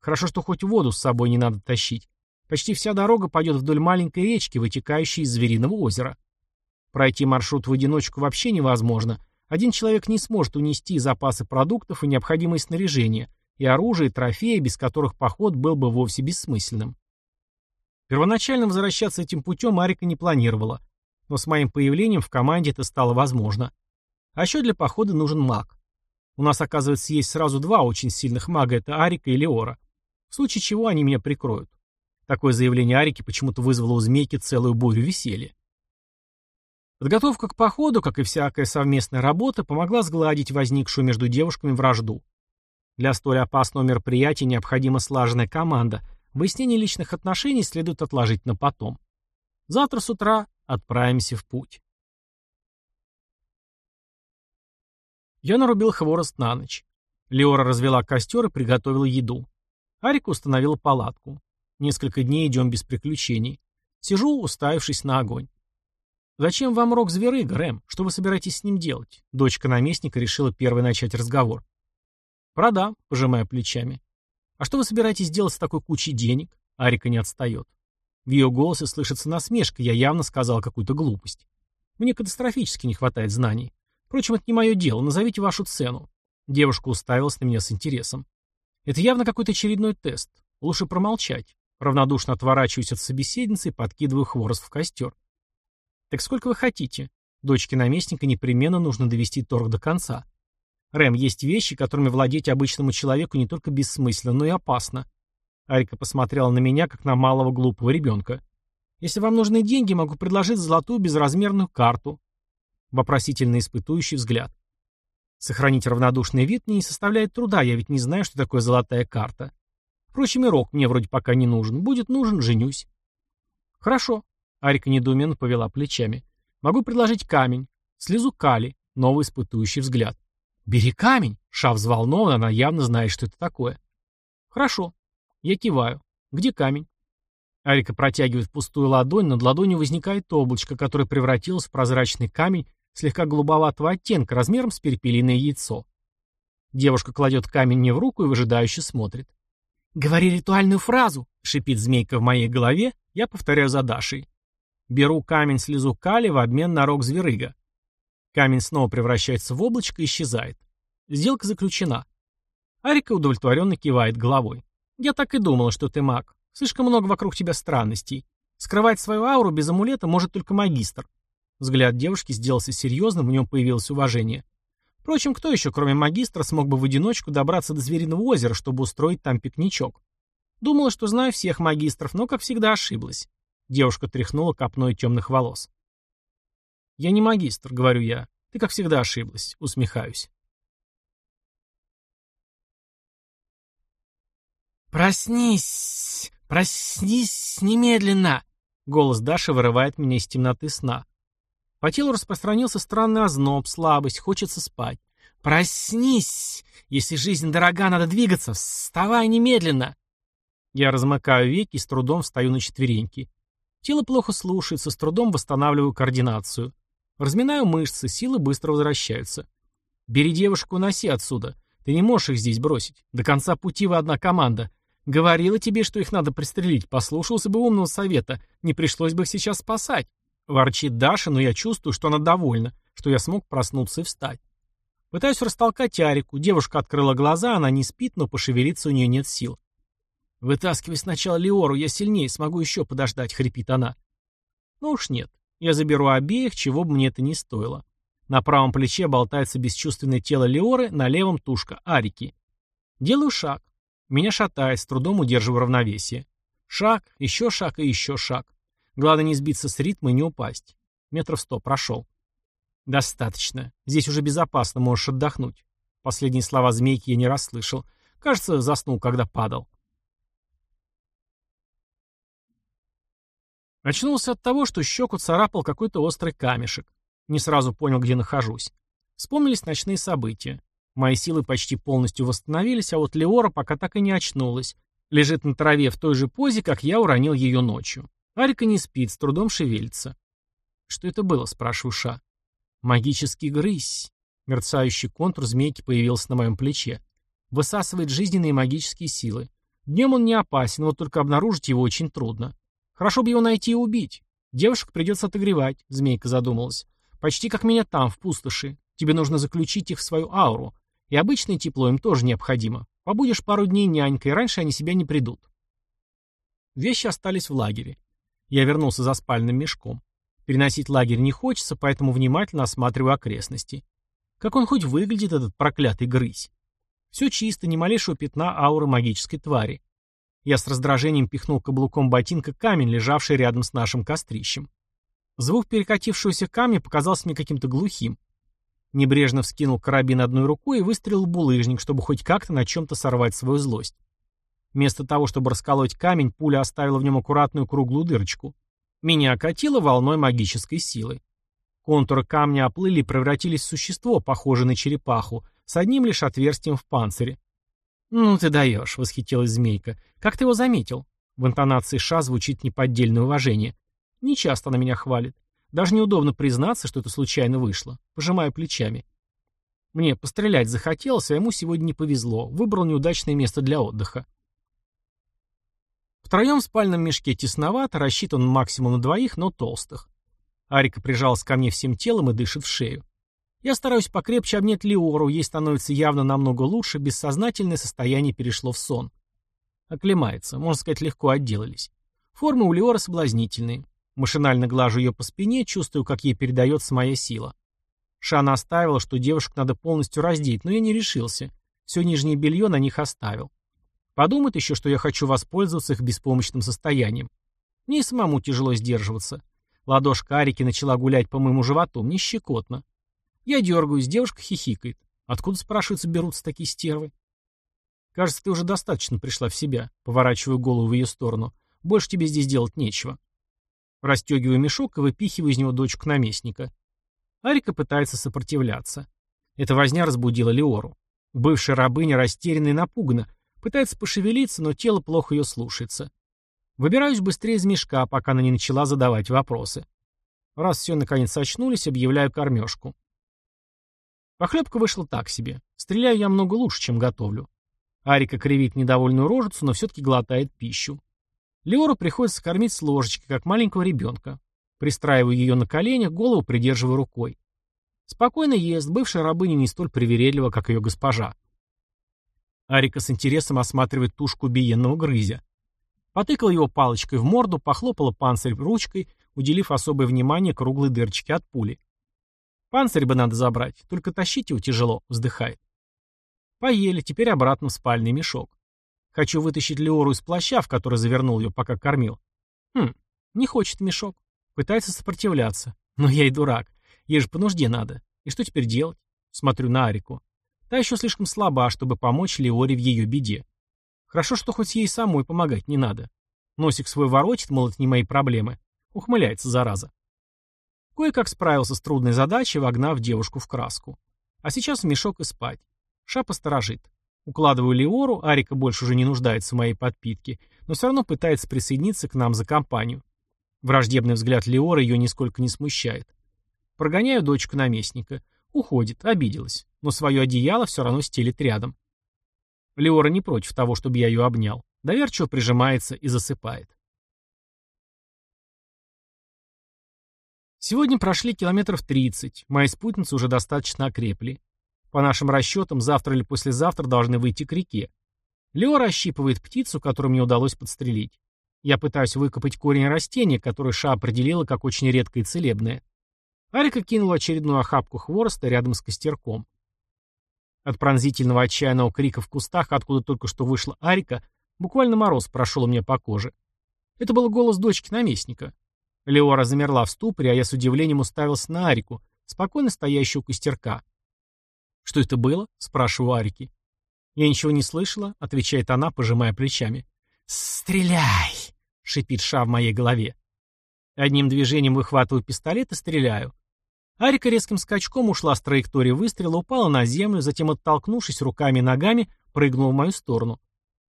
Хорошо, что хоть воду с собой не надо тащить. Почти вся дорога пойдет вдоль маленькой речки, вытекающей из Звериного озера. Пройти маршрут в одиночку вообще невозможно. Один человек не сможет унести запасы продуктов и необходимое снаряжение, и оружие, и трофеи, без которых поход был бы вовсе бессмысленным. Первоначально возвращаться этим путем Арика не планировала, но с моим появлением в команде это стало возможно. А еще для похода нужен маг. У нас, оказывается, есть сразу два очень сильных мага, это Арика и Леора. В случае чего они меня прикроют. Такое заявление Арики почему-то вызвало у змейки целую бурю веселья. Подготовка к походу, как и всякая совместная работа, помогла сгладить возникшую между девушками вражду. Для столь опасного мероприятия необходима слаженная команда. Выяснение личных отношений следует отложить на потом. Завтра с утра отправимся в путь. Я нарубил хворост на ночь. Леора развела костер и приготовила еду. Арика установила палатку. Несколько дней идем без приключений. Сижу, уставившись на огонь. «Зачем вам рог зверыга, Рэм? Что вы собираетесь с ним делать?» Дочка наместника решила первой начать разговор. «Продам», — пожимая плечами. «А что вы собираетесь делать с такой кучей денег?» Арика не отстает. В ее голосе слышится насмешка, я явно сказал какую-то глупость. Мне катастрофически не хватает знаний. Впрочем, это не мое дело, назовите вашу цену. Девушка уставилась на меня с интересом. Это явно какой-то очередной тест. Лучше промолчать. Равнодушно отворачиваюсь от собеседницы и подкидываю хворост в костер. «Так сколько вы хотите?» Дочке наместника непременно нужно довести торг до конца. Рэм, есть вещи, которыми владеть обычному человеку не только бессмысленно, но и опасно. Арика посмотрела на меня, как на малого глупого ребенка. Если вам нужны деньги, могу предложить золотую безразмерную карту. Вопросительно испытующий взгляд. Сохранить равнодушный вид мне не составляет труда, я ведь не знаю, что такое золотая карта. Впрочем, и рок мне вроде пока не нужен. Будет нужен, женюсь. Хорошо. Арика недоуменно повела плечами. Могу предложить камень. Слезу кали. Новый испытующий взгляд. «Бери камень!» Ша взволнован, она явно знает, что это такое. «Хорошо». Я киваю. «Где камень?» Арика протягивает пустую ладонь, над ладонью возникает облачко, которое превратилось в прозрачный камень слегка голубоватого оттенка, размером с перепелиное яйцо. Девушка кладет камень мне в руку и выжидающе смотрит. «Говори ритуальную фразу!» — шипит змейка в моей голове, я повторяю за Дашей. Беру камень слезу кали в обмен на рог зверыга. Камень снова превращается в облачко и исчезает. Сделка заключена. Арика удовлетворенно кивает головой. «Я так и думала, что ты маг. Слишком много вокруг тебя странностей. Скрывать свою ауру без амулета может только магистр». Взгляд девушки сделался серьезным, в нем появилось уважение. Впрочем, кто еще, кроме магистра, смог бы в одиночку добраться до Звериного озера, чтобы устроить там пикничок? Думала, что знаю всех магистров, но, как всегда, ошиблась. Девушка тряхнула копной темных волос. «Я не магистр», — говорю я. «Ты, как всегда, ошиблась», — усмехаюсь. «Проснись! Проснись немедленно!» Голос Даши вырывает меня из темноты сна. По телу распространился странный озноб, слабость, хочется спать. «Проснись! Если жизнь дорога, надо двигаться! Вставай немедленно!» Я размыкаю веки и с трудом встаю на четвереньки. Тело плохо слушается, с трудом восстанавливаю координацию. Разминаю мышцы, силы быстро возвращаются. Бери девушку, носи отсюда. Ты не можешь их здесь бросить. До конца пути вы одна команда. Говорила тебе, что их надо пристрелить. Послушался бы умного совета. Не пришлось бы их сейчас спасать. Ворчит Даша, но я чувствую, что она довольна, что я смог проснуться и встать. Пытаюсь растолкать Арику. Девушка открыла глаза, она не спит, но пошевелиться у нее нет сил. «Вытаскивай сначала Леору, я сильнее, смогу еще подождать», — хрипит она. Ну уж нет. Я заберу обеих, чего бы мне это ни стоило. На правом плече болтается бесчувственное тело Леоры, на левом тушка Арики. Делаю шаг. Меня шатает, с трудом удерживаю равновесие. Шаг, еще шаг и еще шаг. Главное не сбиться с ритма и не упасть. Метров сто прошел. Достаточно. Здесь уже безопасно, можешь отдохнуть. Последние слова змейки я не расслышал. Кажется, заснул, когда падал. Очнулся от того, что щеку царапал какой-то острый камешек. Не сразу понял, где нахожусь. Вспомнились ночные события. Мои силы почти полностью восстановились, а вот Леора пока так и не очнулась. Лежит на траве в той же позе, как я уронил ее ночью. Арика не спит, с трудом шевелится. «Что это было?» — спрашиваю Ша. «Магический грызь». Мерцающий контур змейки появился на моем плече. Высасывает жизненные магические силы. Днем он не опасен, вот только обнаружить его очень трудно. Хорошо бы его найти и убить. Девушек придется отогревать, змейка задумалась. Почти как меня там, в пустоши. Тебе нужно заключить их в свою ауру. И обычное тепло им тоже необходимо. Побудешь пару дней нянькой, раньше они себя не придут. Вещи остались в лагере. Я вернулся за спальным мешком. Переносить лагерь не хочется, поэтому внимательно осматриваю окрестности. Как он хоть выглядит, этот проклятый грызь? Все чисто, ни малейшего пятна ауры магической твари. Я с раздражением пихнул каблуком ботинка камень, лежавший рядом с нашим кострищем. Звук перекатившегося камня показался мне каким-то глухим. Небрежно вскинул карабин одной рукой и выстрелил булыжник, чтобы хоть как-то на чем-то сорвать свою злость. Вместо того, чтобы расколоть камень, пуля оставила в нем аккуратную круглую дырочку. Меня окатило волной магической силы. Контуры камня оплыли и превратились в существо, похожее на черепаху, с одним лишь отверстием в панцире. «Ну ты даешь», — восхитилась змейка. «Как ты его заметил?» В интонации Ша звучит неподдельное уважение. Не часто она меня хвалит. Даже неудобно признаться, что это случайно вышло. Пожимаю плечами. Мне пострелять захотелось, а ему сегодня не повезло. Выбрал неудачное место для отдыха. Втроем в спальном мешке тесновато, рассчитан максимум на двоих, но толстых. Арика прижалась ко мне всем телом и дышит в шею. Я стараюсь покрепче обнять Леору, ей становится явно намного лучше, бессознательное состояние перешло в сон. Оклемается, можно сказать, легко отделались. Формы у Леоры соблазнительные. Машинально глажу ее по спине, чувствую, как ей передается моя сила. Шана оставила, что девушек надо полностью раздеть, но я не решился. Все нижнее белье на них оставил. Подумает еще, что я хочу воспользоваться их беспомощным состоянием. Мне и самому тяжело сдерживаться. Ладошка Арики начала гулять по моему животу, мне щекотно. Я дергаюсь, девушка хихикает. Откуда, спрашивается, берутся такие стервы? Кажется, ты уже достаточно пришла в себя. Поворачиваю голову в ее сторону. Больше тебе здесь делать нечего. Растегиваю мешок и выпихиваю из него дочку наместника. Арика пытается сопротивляться. Эта возня разбудила Леору. Бывшая рабыня растеряна и напугана. Пытается пошевелиться, но тело плохо ее слушается. Выбираюсь быстрее из мешка, пока она не начала задавать вопросы. Раз все наконец очнулись, объявляю кормежку. Похлебка вышла так себе. Стреляю я много лучше, чем готовлю. Арика кривит недовольную рожицу, но все-таки глотает пищу. Леору приходится кормить с ложечки, как маленького ребенка. Пристраиваю ее на коленях, голову придерживаю рукой. Спокойно ест, бывшая рабыня не столь привередлива, как ее госпожа. Арика с интересом осматривает тушку биенного грызя. Потыкала его палочкой в морду, похлопала панцирь ручкой, уделив особое внимание круглой дырочке от пули. Панцирь бы надо забрать, только тащить его тяжело, вздыхает. Поели, теперь обратно в спальный мешок. Хочу вытащить Леору из плаща, в который завернул ее, пока кормил. Хм, не хочет мешок. Пытается сопротивляться. Но я и дурак. Ей же по нужде надо. И что теперь делать? Смотрю на Арику. Та еще слишком слаба, чтобы помочь Леоре в ее беде. Хорошо, что хоть ей самой помогать не надо. Носик свой воротит, мол, это не мои проблемы. Ухмыляется, зараза. Кое-как справился с трудной задачей, вогнав девушку в краску. А сейчас в мешок и спать. Шапа сторожит. Укладываю Леору, Арика больше уже не нуждается в моей подпитке, но все равно пытается присоединиться к нам за компанию. Враждебный взгляд Леора ее нисколько не смущает. Прогоняю дочку наместника. Уходит, обиделась, но свое одеяло все равно стелит рядом. Леора не против того, чтобы я ее обнял. Доверчиво прижимается и засыпает. Сегодня прошли километров 30, мои спутницы уже достаточно окрепли. По нашим расчетам, завтра или послезавтра должны выйти к реке. Лео расщипывает птицу, которую мне удалось подстрелить. Я пытаюсь выкопать корень растения, которое Ша определила как очень редкое и целебное. Арика кинула очередную охапку хвороста рядом с костерком. От пронзительного отчаянного крика в кустах, откуда только что вышла Арика, буквально мороз прошел у меня по коже. Это был голос дочки наместника. Леора замерла в ступоре, а я с удивлением уставился на Арику, спокойно стоящую у костерка. «Что это было?» — спрашиваю Арики. «Я ничего не слышала», — отвечает она, пожимая плечами. «Стреляй!» — шипит Ша в моей голове. Одним движением выхватываю пистолет и стреляю. Арика резким скачком ушла с траектории выстрела, упала на землю, затем, оттолкнувшись руками и ногами, прыгнула в мою сторону.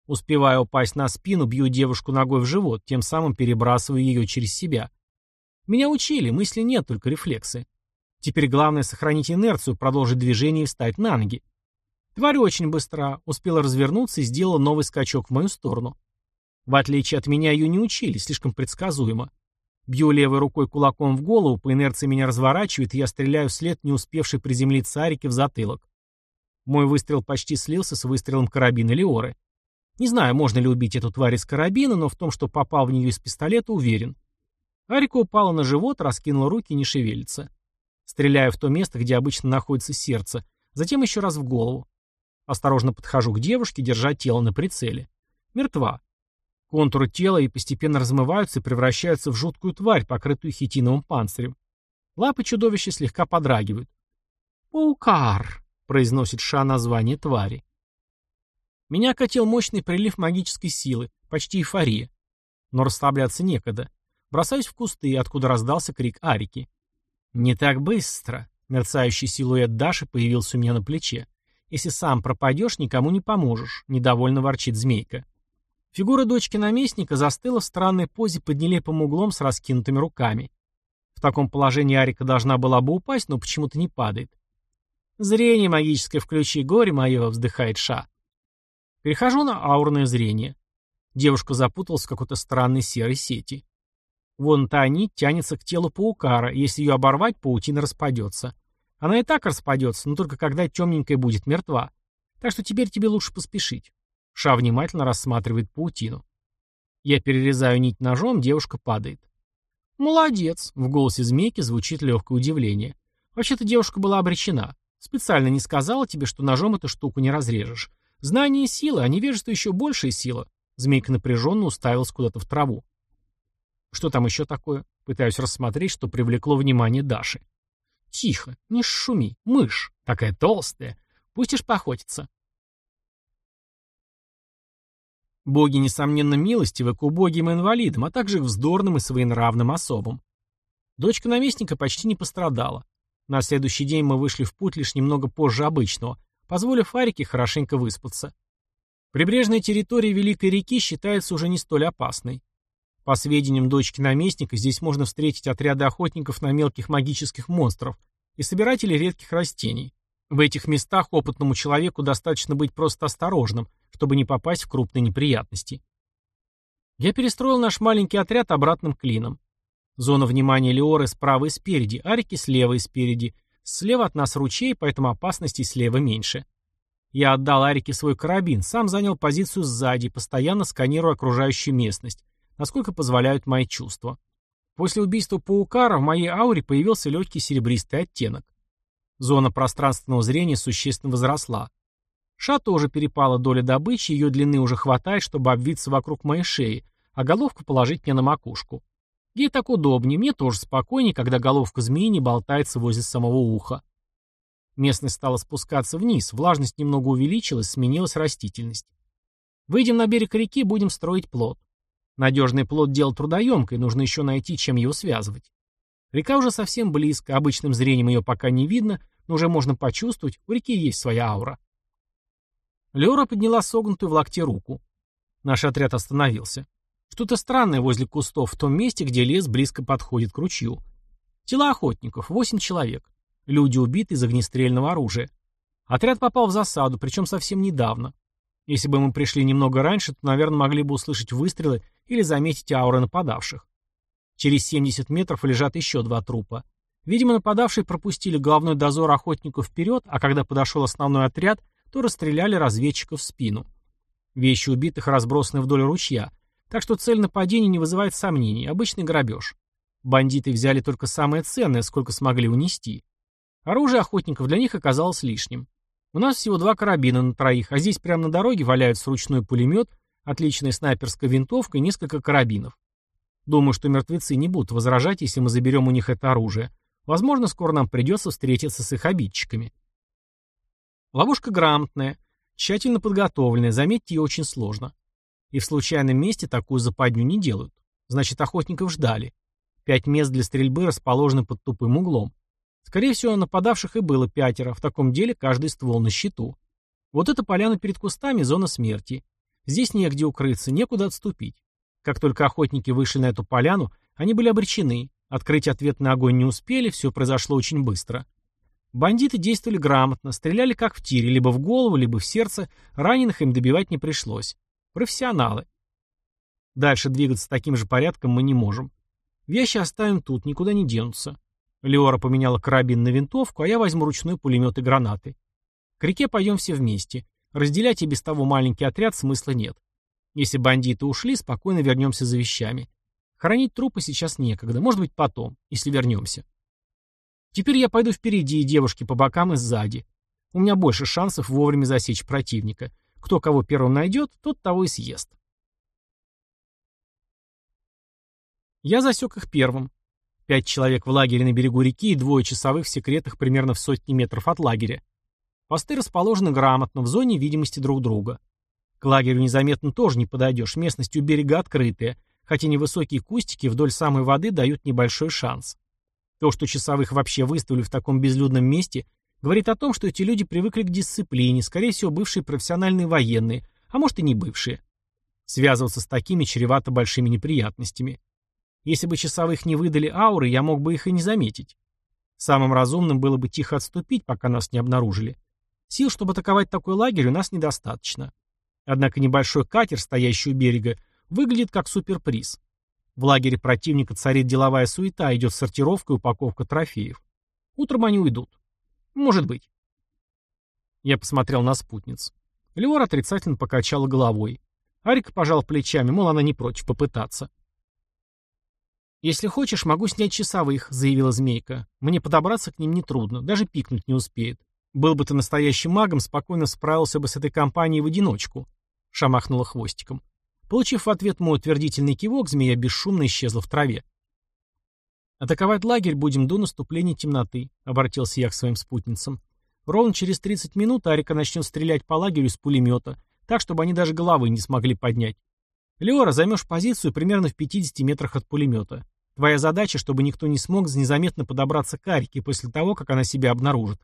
Успевая упасть на спину, бью девушку ногой в живот, тем самым перебрасываю ее через себя. Меня учили, мысли нет, только рефлексы. Теперь главное сохранить инерцию, продолжить движение и встать на ноги. Тварь очень быстра, успела развернуться и сделала новый скачок в мою сторону. В отличие от меня ее не учили, слишком предсказуемо. Бью левой рукой кулаком в голову, по инерции меня разворачивает, и я стреляю вслед не успевшей приземлиться Арике в затылок. Мой выстрел почти слился с выстрелом карабина Леоры. Не знаю, можно ли убить эту тварь из карабина, но в том, что попал в нее из пистолета, уверен. Арика упала на живот, раскинула руки не шевелится. Стреляю в то место, где обычно находится сердце, затем еще раз в голову. Осторожно подхожу к девушке, держа тело на прицеле. Мертва. Контуры тела и постепенно размываются и превращаются в жуткую тварь, покрытую хитиновым панцирем. Лапы чудовища слегка подрагивают. «Паукар!» — произносит Ша название твари. Меня катил мощный прилив магической силы, почти эйфория. Но расслабляться некогда. Бросаюсь в кусты, откуда раздался крик Арики. «Не так быстро!» — мерцающий силуэт Даши появился у меня на плече. «Если сам пропадешь, никому не поможешь», — недовольно ворчит змейка. Фигура дочки наместника застыла в странной позе под нелепым углом с раскинутыми руками. В таком положении Арика должна была бы упасть, но почему-то не падает. «Зрение магическое включи, горе мое», — вздыхает Ша. Перехожу на аурное зрение. Девушка запуталась в какой-то странной серой сети. Вон та нить тянется к телу паукара, если ее оборвать, паутина распадется. Она и так распадется, но только когда темненькая будет мертва. Так что теперь тебе лучше поспешить. Ша внимательно рассматривает паутину. Я перерезаю нить ножом, девушка падает. «Молодец!» — в голосе змейки звучит легкое удивление. «Вообще-то девушка была обречена. Специально не сказала тебе, что ножом эту штуку не разрежешь. Знание — сила, а невежество еще большая сила». Змейка напряженно уставилась куда-то в траву. «Что там еще такое?» Пытаюсь рассмотреть, что привлекло внимание Даши. «Тихо, не шуми, мышь, такая толстая. Пустишь поохотиться?» Боги, несомненно, милостивы к убогим инвалидам, а также к вздорным и своенравным особам. Дочка наместника почти не пострадала. На следующий день мы вышли в путь лишь немного позже обычного, позволив Арике хорошенько выспаться. Прибрежная территория Великой реки считается уже не столь опасной. По сведениям дочки наместника, здесь можно встретить отряды охотников на мелких магических монстров и собирателей редких растений. В этих местах опытному человеку достаточно быть просто осторожным, чтобы не попасть в крупные неприятности. Я перестроил наш маленький отряд обратным клином. Зона внимания Леоры справа и спереди, Арики слева и спереди. Слева от нас ручей, поэтому опасности слева меньше. Я отдал Арике свой карабин, сам занял позицию сзади, постоянно сканирую окружающую местность, насколько позволяют мои чувства. После убийства Паукара в моей ауре появился легкий серебристый оттенок. Зона пространственного зрения существенно возросла. Ша тоже перепала доля добычи, ее длины уже хватает, чтобы обвиться вокруг моей шеи, а головку положить мне на макушку. Ей так удобнее, мне тоже спокойнее, когда головка змеи не болтается возле самого уха. Местность стала спускаться вниз, влажность немного увеличилась, сменилась растительность. Выйдем на берег реки, будем строить плот. Надежный плот дело трудоемкое, нужно еще найти, чем его связывать. Река уже совсем близко, обычным зрением ее пока не видно, но уже можно почувствовать, у реки есть своя аура. Леора подняла согнутую в локте руку. Наш отряд остановился. Что-то странное возле кустов в том месте, где лес близко подходит к ручью. Тела охотников, восемь человек. Люди убиты из огнестрельного оружия. Отряд попал в засаду, причем совсем недавно. Если бы мы пришли немного раньше, то, наверное, могли бы услышать выстрелы или заметить ауры нападавших. Через 70 метров лежат еще два трупа. Видимо, нападавшие пропустили головной дозор охотников вперед, а когда подошел основной отряд, то расстреляли разведчиков в спину. Вещи убитых разбросаны вдоль ручья, так что цель нападения не вызывает сомнений, обычный грабеж. Бандиты взяли только самое ценное, сколько смогли унести. Оружие охотников для них оказалось лишним. У нас всего два карабина на троих, а здесь прямо на дороге валяются ручной пулемет, отличная снайперская винтовка и несколько карабинов. Думаю, что мертвецы не будут возражать, если мы заберем у них это оружие. Возможно, скоро нам придется встретиться с их обидчиками. Ловушка грамотная, тщательно подготовленная, заметьте, ее очень сложно. И в случайном месте такую западню не делают. Значит, охотников ждали. Пять мест для стрельбы расположены под тупым углом. Скорее всего, нападавших и было пятеро, в таком деле каждый ствол на счету. Вот эта поляна перед кустами – зона смерти. Здесь негде укрыться, некуда отступить. Как только охотники вышли на эту поляну, они были обречены. Открыть ответный огонь не успели, все произошло очень быстро. Бандиты действовали грамотно, стреляли как в тире, либо в голову, либо в сердце, раненых им добивать не пришлось. Профессионалы. Дальше двигаться таким же порядком мы не можем. Вещи оставим тут, никуда не денутся. Леора поменяла карабин на винтовку, а я возьму ручной пулемет и гранаты. К реке пойдем все вместе. Разделять и без того маленький отряд смысла нет. Если бандиты ушли, спокойно вернемся за вещами. Хоронить трупы сейчас некогда, может быть потом, если вернемся. Теперь я пойду впереди, и девушки по бокам и сзади. У меня больше шансов вовремя засечь противника. Кто кого первым найдет, тот того и съест. Я засек их первым. Пять человек в лагере на берегу реки и двое часовых в секретах примерно в сотни метров от лагеря. Посты расположены грамотно, в зоне видимости друг друга. К лагерю незаметно тоже не подойдешь, местность у берега открытая, хотя невысокие кустики вдоль самой воды дают небольшой шанс. То, что часовых вообще выставили в таком безлюдном месте, говорит о том, что эти люди привыкли к дисциплине, скорее всего, бывшие профессиональные военные, а может и не бывшие. Связываться с такими чревато большими неприятностями. Если бы часовых не выдали ауры, я мог бы их и не заметить. Самым разумным было бы тихо отступить, пока нас не обнаружили. Сил, чтобы атаковать такой лагерь, у нас недостаточно. Однако небольшой катер, стоящий у берега, выглядит как суперприз. В лагере противника царит деловая суета, идет сортировка и упаковка трофеев. Утром они уйдут. Может быть. Я посмотрел на спутниц. Леора отрицательно покачала головой. Арик пожал плечами, мол, она не против попытаться. «Если хочешь, могу снять часовых», — заявила змейка. «Мне подобраться к ним нетрудно, даже пикнуть не успеет. Был бы ты настоящим магом, спокойно справился бы с этой компанией в одиночку», — шамахнула хвостиком. Получив в ответ мой утвердительный кивок, змея бесшумно исчезла в траве. «Атаковать лагерь будем до наступления темноты», — обратился я к своим спутницам. «Ровно через 30 минут Арика начнет стрелять по лагерю из пулемета, так, чтобы они даже головы не смогли поднять. Леора, займешь позицию примерно в 50 метрах от пулемета. Твоя задача, чтобы никто не смог незаметно подобраться к Арике после того, как она себя обнаружит.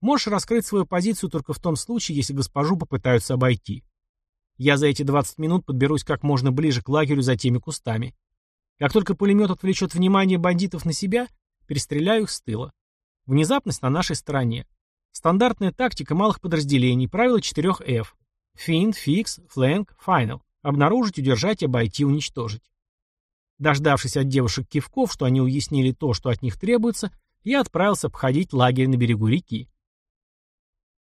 Можешь раскрыть свою позицию только в том случае, если госпожу попытаются обойти. Я за эти 20 минут подберусь как можно ближе к лагерю за теми кустами. Как только пулемет отвлечет внимание бандитов на себя, перестреляю их с тыла. Внезапность на нашей стороне. Стандартная тактика малых подразделений, правило 4 F. Финт, фикс, флэнк, файнал. Обнаружить, удержать, обойти, уничтожить. Дождавшись от девушек кивков, что они уяснили то, что от них требуется, я отправился обходить лагерь на берегу реки.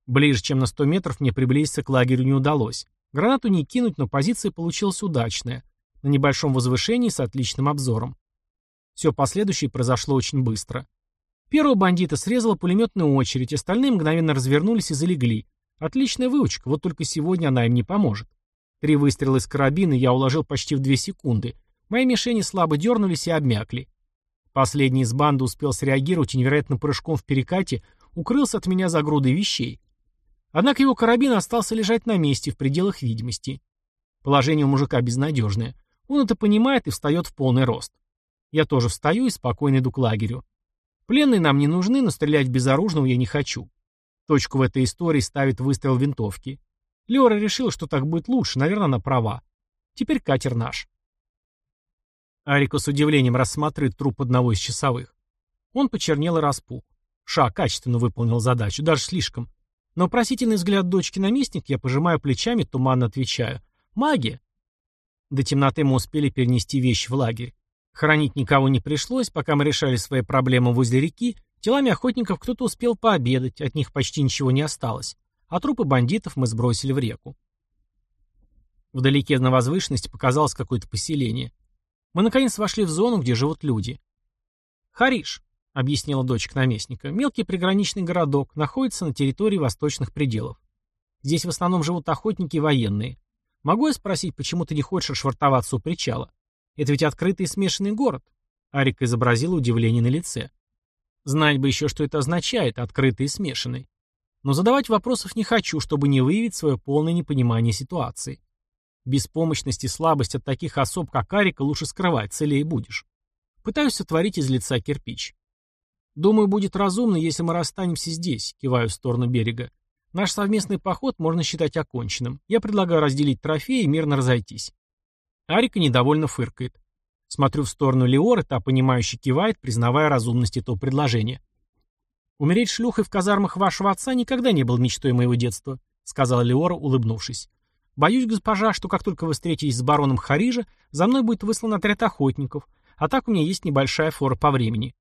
Ближе, чем на 100 метров, мне приблизиться к лагерю не удалось. Гранату не кинуть, но позиция получилась удачная. На небольшом возвышении с отличным обзором. Все последующее произошло очень быстро. Первого бандита срезала пулеметная очередь, остальные мгновенно развернулись и залегли. Отличная выучка, вот только сегодня она им не поможет. Три выстрела из карабина я уложил почти в две секунды. Мои мишени слабо дернулись и обмякли. Последний из банды успел среагировать и невероятным прыжком в перекате укрылся от меня за грудой вещей. Однако его карабин остался лежать на месте в пределах видимости. Положение у мужика безнадежное. Он это понимает и встает в полный рост. Я тоже встаю и спокойно иду к лагерю. Пленные нам не нужны, но стрелять безоружного я не хочу. Точку в этой истории ставит выстрел винтовки. Леора решила, что так будет лучше, наверное, она права. Теперь катер наш. Арика с удивлением рассматривает труп одного из часовых. Он почернел и распух. Ша качественно выполнил задачу, даже слишком. Но просительный взгляд дочки наместник я пожимаю плечами, туманно отвечаю. Магия. До темноты мы успели перенести вещи в лагерь. Хранить никого не пришлось, пока мы решали свои проблемы возле реки, телами охотников кто-то успел пообедать, от них почти ничего не осталось а трупы бандитов мы сбросили в реку. Вдалеке на возвышенности показалось какое-то поселение. Мы наконец вошли в зону, где живут люди. «Хариш», — объяснила дочка наместника, — «мелкий приграничный городок, находится на территории восточных пределов. Здесь в основном живут охотники и военные. Могу я спросить, почему ты не хочешь отшвартоваться у причала? Это ведь открытый смешанный город». Арик изобразил удивление на лице. Знать бы еще, что это означает, открытый и смешанный. Но задавать вопросов не хочу, чтобы не выявить свое полное непонимание ситуации. Беспомощность и слабость от таких особ, как Арика, лучше скрывать, целее будешь. Пытаюсь сотворить из лица кирпич. «Думаю, будет разумно, если мы расстанемся здесь», — киваю в сторону берега. «Наш совместный поход можно считать оконченным. Я предлагаю разделить трофеи и мирно разойтись». Арика недовольно фыркает. Смотрю в сторону Леоры, та, понимающе кивает, признавая разумность этого предложения. «Умереть шлюхой в казармах вашего отца никогда не был мечтой моего детства», — сказала Леора, улыбнувшись. «Боюсь, госпожа, что как только вы встретитесь с бароном Харижа, за мной будет выслан отряд охотников, а так у меня есть небольшая фора по времени.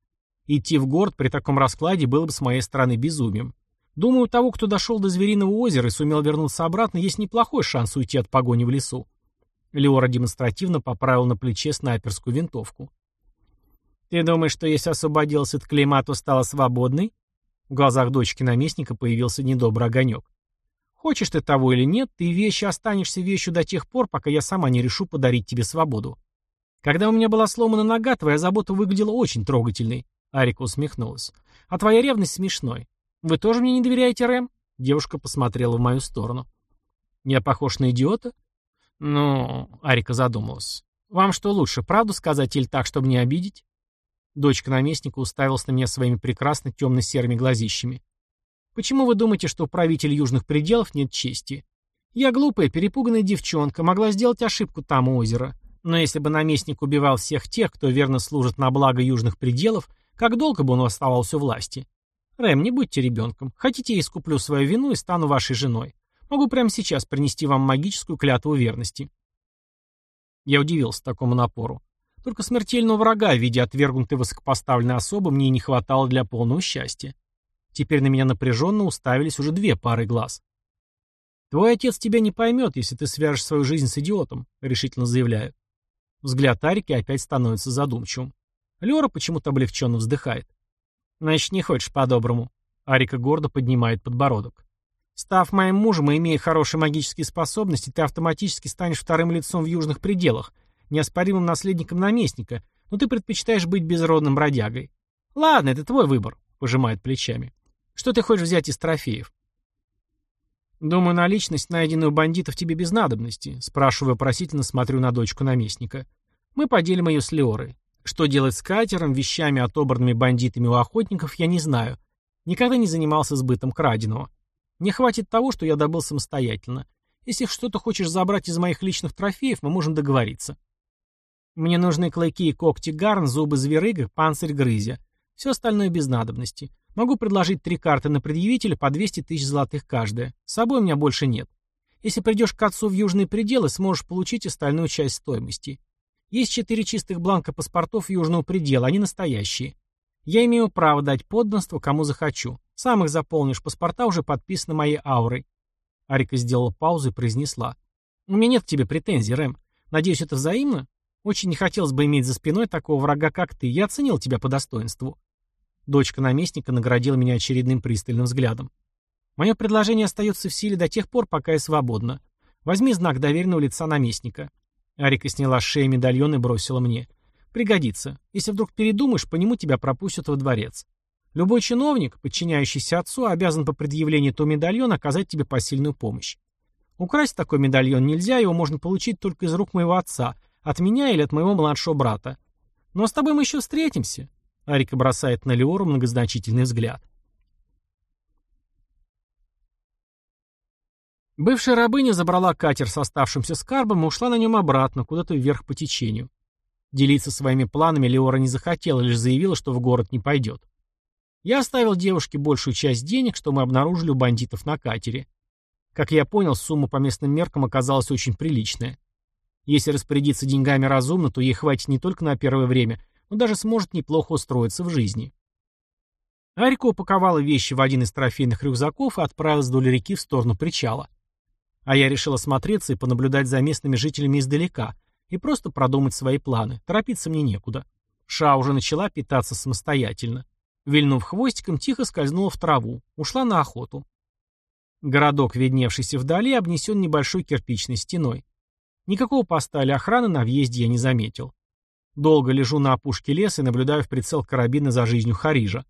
Идти в город при таком раскладе было бы с моей стороны безумием. Думаю, у того, кто дошел до Звериного озера и сумел вернуться обратно, есть неплохой шанс уйти от погони в лесу. Леора демонстративно поправил на плече снайперскую винтовку. «Ты думаешь, что если освободился от клейма, то стала свободной?» В глазах дочки наместника появился недобрый огонек. «Хочешь ты того или нет, ты вещи останешься вещью до тех пор, пока я сама не решу подарить тебе свободу. Когда у меня была сломана нога, твоя забота выглядела очень трогательной. Арика усмехнулась. «А твоя ревность смешной. Вы тоже мне не доверяете, Рэм?» Девушка посмотрела в мою сторону. «Я похож на идиота?» «Ну...» — Арика задумалась. «Вам что лучше, правду сказать или так, чтобы не обидеть?» Дочка наместника уставилась на меня своими прекрасно темно-серыми глазищами. «Почему вы думаете, что у правителя южных пределов нет чести? Я глупая, перепуганная девчонка, могла сделать ошибку там у озера. Но если бы наместник убивал всех тех, кто верно служит на благо южных пределов, как долго бы он оставался у власти? Рэм, не будьте ребенком. Хотите, я искуплю свою вину и стану вашей женой. Могу прямо сейчас принести вам магическую клятву верности. Я удивился такому напору. Только смертельного врага в виде отвергнутой высокопоставленной особы мне не хватало для полного счастья. Теперь на меня напряженно уставились уже две пары глаз. «Твой отец тебя не поймет, если ты свяжешь свою жизнь с идиотом», — решительно заявляю. Взгляд Арики опять становится задумчивым. Лера почему-то облегченно вздыхает. «Значит, не хочешь по-доброму». Арика гордо поднимает подбородок. «Став моим мужем и имея хорошие магические способности, ты автоматически станешь вторым лицом в южных пределах, неоспоримым наследником наместника, но ты предпочитаешь быть безродным бродягой. Ладно, это твой выбор», — пожимает плечами. «Что ты хочешь взять из трофеев?» «Думаю, наличность, найденную бандитов, тебе без надобности», — спрашиваю вопросительно, смотрю на дочку наместника. «Мы поделим ее с Леорой. Что делать с катером, вещами, отобранными бандитами у охотников, я не знаю. Никогда не занимался сбытом краденого. Не хватит того, что я добыл самостоятельно. Если что-то хочешь забрать из моих личных трофеев, мы можем договориться. Мне нужны клыки и когти гарн, зубы зверыга, панцирь грызя. Все остальное без надобности. Могу предложить три карты на предъявителя по 200 тысяч золотых каждая. С собой у меня больше нет. Если придешь к отцу в южные пределы, сможешь получить остальную часть стоимости. Есть четыре чистых бланка паспортов южного предела, они настоящие. Я имею право дать подданство, кому захочу. Сам их заполнишь, паспорта уже подписаны моей аурой. Арика сделала паузу и произнесла. У меня нет к тебе претензий, Рэм. Надеюсь, это взаимно? Очень не хотелось бы иметь за спиной такого врага, как ты. Я оценил тебя по достоинству. Дочка наместника наградила меня очередным пристальным взглядом. Мое предложение остается в силе до тех пор, пока я свободна. Возьми знак доверенного лица наместника. Арика сняла с шеи медальон и бросила мне. «Пригодится. Если вдруг передумаешь, по нему тебя пропустят во дворец. Любой чиновник, подчиняющийся отцу, обязан по предъявлению этого медальона оказать тебе посильную помощь. Украсть такой медальон нельзя, его можно получить только из рук моего отца, от меня или от моего младшего брата. Но с тобой мы еще встретимся». Арика бросает на Леору многозначительный взгляд. Бывшая рабыня забрала катер с оставшимся скарбом и ушла на нем обратно, куда-то вверх по течению. Делиться своими планами Леора не захотела, лишь заявила, что в город не пойдет. Я оставил девушке большую часть денег, что мы обнаружили у бандитов на катере. Как я понял, сумма по местным меркам оказалась очень приличная. Если распорядиться деньгами разумно, то ей хватит не только на первое время, но даже сможет неплохо устроиться в жизни. Арика упаковала вещи в один из трофейных рюкзаков и отправилась вдоль реки в сторону причала. А я решил осмотреться и понаблюдать за местными жителями издалека и просто продумать свои планы. Торопиться мне некуда. Ша уже начала питаться самостоятельно. Вильнув хвостиком, тихо скользнула в траву. Ушла на охоту. Городок, видневшийся вдали, обнесен небольшой кирпичной стеной. Никакого поста или охраны на въезде я не заметил. Долго лежу на опушке леса и наблюдаю в прицел карабина за жизнью Харижа.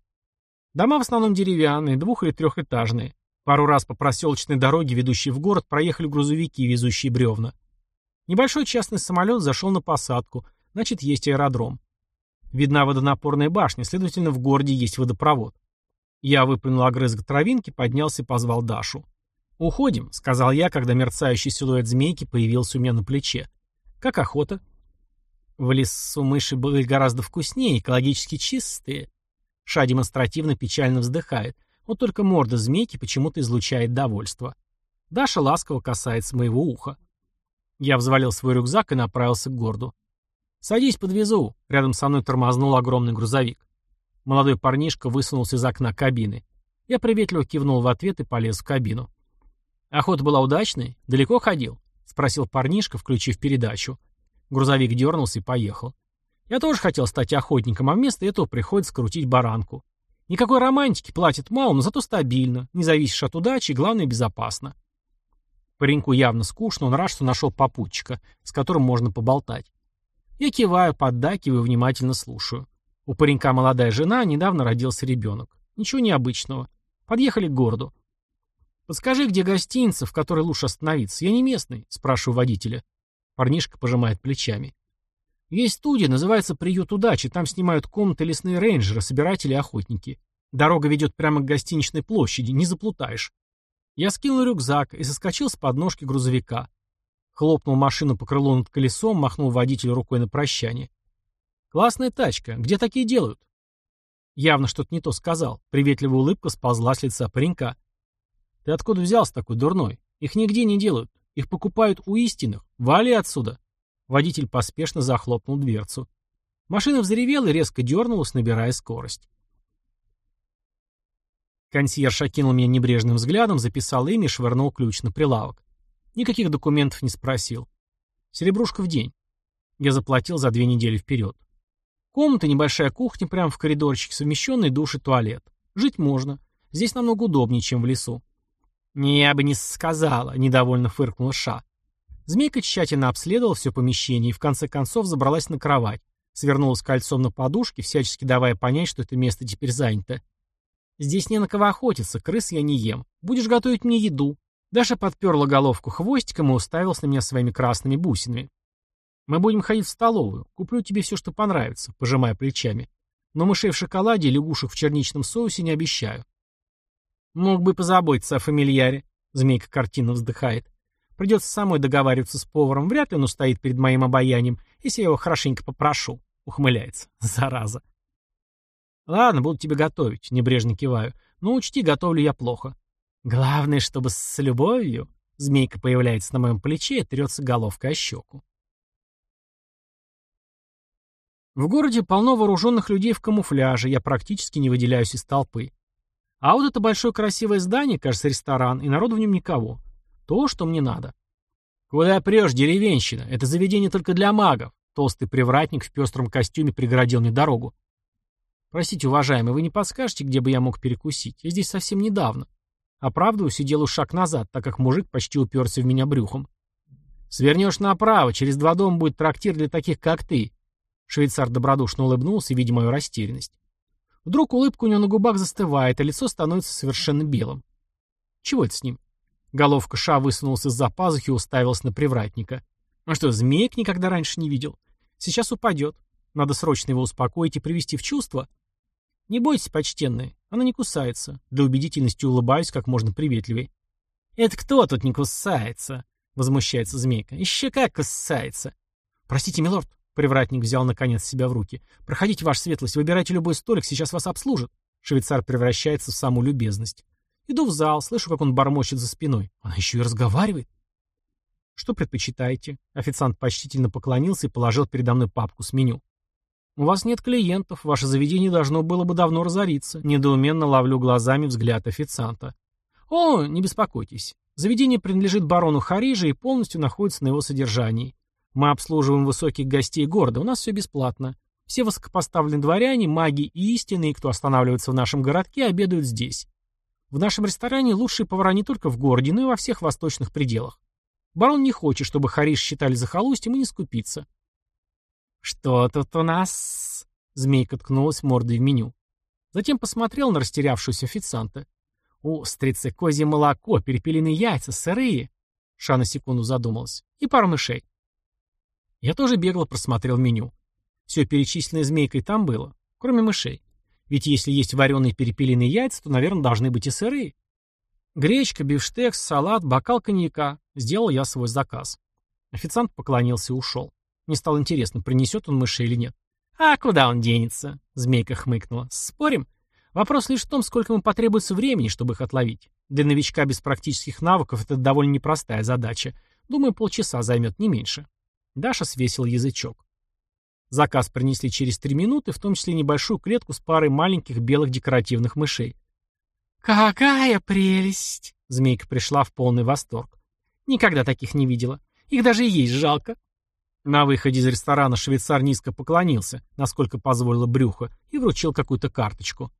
Дома в основном деревянные, двух- или трехэтажные. Пару раз по проселочной дороге, ведущей в город, проехали грузовики, везущие бревна. Небольшой частный самолет зашел на посадку, значит, есть аэродром. Видна водонапорная башня, следовательно, в городе есть водопровод. Я выплюнул огрызок травинки, поднялся и позвал Дашу. «Уходим», — сказал я, когда мерцающий силуэт змейки появился у меня на плече. «Как охота?» В лесу мыши были гораздо вкуснее, экологически чистые. Ша демонстративно печально вздыхает. Вот только морда змейки почему-то излучает довольство. Даша ласково касается моего уха. Я взвалил свой рюкзак и направился к городу. «Садись, подвезу», — рядом со мной тормознул огромный грузовик. Молодой парнишка высунулся из окна кабины. Я приветливо кивнул в ответ и полез в кабину. «Охота была удачной? Далеко ходил?» — спросил парнишка, включив передачу. Грузовик дернулся и поехал. Я тоже хотел стать охотником, а вместо этого приходится крутить баранку. Никакой романтики, платит мало, но зато стабильно, не зависишь от удачи главное, безопасно. Пареньку явно скучно, он рад, что нашел попутчика, с которым можно поболтать. Я киваю, поддакиваю, внимательно слушаю. У паренька молодая жена, недавно родился ребенок. Ничего необычного. Подъехали к городу. «Подскажи, где гостиница, в которой лучше остановиться? Я не местный», — спрашиваю водителя. Парнишка пожимает плечами. Есть студия, называется «Приют удачи». Там снимают комнаты лесные рейнджеры, собиратели охотники. Дорога ведет прямо к гостиничной площади, не заплутаешь. Я скинул рюкзак и соскочил с подножки грузовика. Хлопнул машину по крылу над колесом, махнул водителю рукой на прощание. «Классная тачка. Где такие делают?» Явно что-то не то сказал. Приветливая улыбка сползла с лица паренька. «Ты откуда взялся такой дурной? Их нигде не делают. Их покупают у истинных. Вали отсюда!» Водитель поспешно захлопнул дверцу. Машина взревела и резко дернулась, набирая скорость. Консьерж окинул меня небрежным взглядом, записал имя и швырнул ключ на прилавок. Никаких документов не спросил. Серебрушка в день. Я заплатил за две недели вперед. Комната, небольшая кухня прямо в коридорчике, совмещенный душ и туалет. Жить можно. Здесь намного удобнее, чем в лесу. «Не, я бы не сказала», — недовольно фыркнула Ша. Змейка тщательно обследовала все помещение и в конце концов забралась на кровать, свернулась кольцом на подушке, всячески давая понять, что это место теперь занято. «Здесь не на кого охотиться, крыс я не ем. Будешь готовить мне еду». Даша подперла головку хвостиком и уставилась на меня своими красными бусинами. «Мы будем ходить в столовую. Куплю тебе все, что понравится», — пожимая плечами. «Но мышей в шоколаде и лягушек в черничном соусе не обещаю». «Мог бы позаботиться о фамильяре», — змейка картина вздыхает. Придется самой договариваться с поваром, вряд ли он устоит перед моим обаянием, если я его хорошенько попрошу. Ухмыляется. <laughs> Зараза. Ладно, буду тебе готовить, небрежно киваю. Но учти, готовлю я плохо. Главное, чтобы с любовью. Змейка появляется на моем плече и трется головкой о щеку. В городе полно вооруженных людей в камуфляже, я практически не выделяюсь из толпы. А вот это большое красивое здание, кажется, ресторан, и народу в нем никого. То, что мне надо. Куда прешь, деревенщина? Это заведение только для магов. Толстый привратник в пестром костюме преградил мне дорогу. Простите, уважаемый, вы не подскажете, где бы я мог перекусить? Я здесь совсем недавно. Оправдываюсь и делаю шаг назад, так как мужик почти уперся в меня брюхом. Свернешь направо, через два дома будет трактир для таких, как ты. Швейцар добродушно улыбнулся, видя мою растерянность. Вдруг улыбка у него на губах застывает, а лицо становится совершенно белым. Чего это с ним? Головка Ша высунулся из-за пазухи и уставился на привратника. А что, змеек никогда раньше не видел? Сейчас упадет. Надо срочно его успокоить и привести в чувство. Не бойтесь, почтенные, она не кусается. Для убедительности улыбаюсь как можно приветливее. «Это кто тут не кусается?» — возмущается змейка. «Еще как кусается!» «Простите, милорд», — привратник взял наконец себя в руки. «Проходите, ваша светлость, выбирайте любой столик, сейчас вас обслужат». Швейцар превращается в самую любезность. Иду в зал, слышу, как он бормочет за спиной. Она еще и разговаривает. Что предпочитаете? Официант почтительно поклонился и положил передо мной папку с меню. У вас нет клиентов, ваше заведение должно было бы давно разориться. Недоуменно ловлю глазами взгляд официанта. О, не беспокойтесь. Заведение принадлежит барону Харижа и полностью находится на его содержании. Мы обслуживаем высоких гостей города, у нас все бесплатно. Все высокопоставленные дворяне, маги и истинные, кто останавливается в нашем городке, обедают здесь. В нашем ресторане лучшие повара не только в городе, но и во всех восточных пределах. Барон не хочет, чтобы Хариш считали захолустьем и не скупиться. «Что тут у нас?» Змейка ткнулась мордой в меню. Затем посмотрел на растерявшуюся официанта. «Устрицы, козье молоко, перепелиные яйца, сырые». Ша на секунду задумалась. «И пару мышей». Я тоже бегло просмотрел меню. Все перечисленное змейкой там было, кроме мышей. Ведь если есть вареные перепелиные яйца, то, наверное, должны быть и сырые. Гречка, бифштекс, салат, бокал коньяка. Сделал я свой заказ. Официант поклонился и ушел. Мне стало интересно, принесет он мышей или нет. «А куда он денется?» — змейка хмыкнула. «Спорим? Вопрос лишь в том, сколько ему потребуется времени, чтобы их отловить. Для новичка без практических навыков это довольно непростая задача. Думаю, полчаса займет не меньше». Даша свесил язычок. Заказ принесли через три минуты, в том числе небольшую клетку с парой маленьких белых декоративных мышей. «Какая прелесть!» — змейка пришла в полный восторг. «Никогда таких не видела. Их даже и есть жалко». На выходе из ресторана швейцар низко поклонился, насколько позволило брюхо, и вручил какую-то карточку.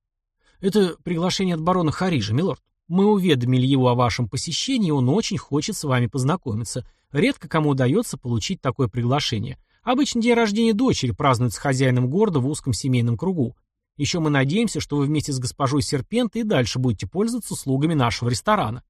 «Это приглашение от барона Харижа, милорд. Мы уведомили его о вашем посещении, и он очень хочет с вами познакомиться. Редко кому удается получить такое приглашение. Обычно день рождения дочери празднуют с хозяином города в узком семейном кругу. Еще мы надеемся, что вы вместе с госпожой Серпент и дальше будете пользоваться услугами нашего ресторана».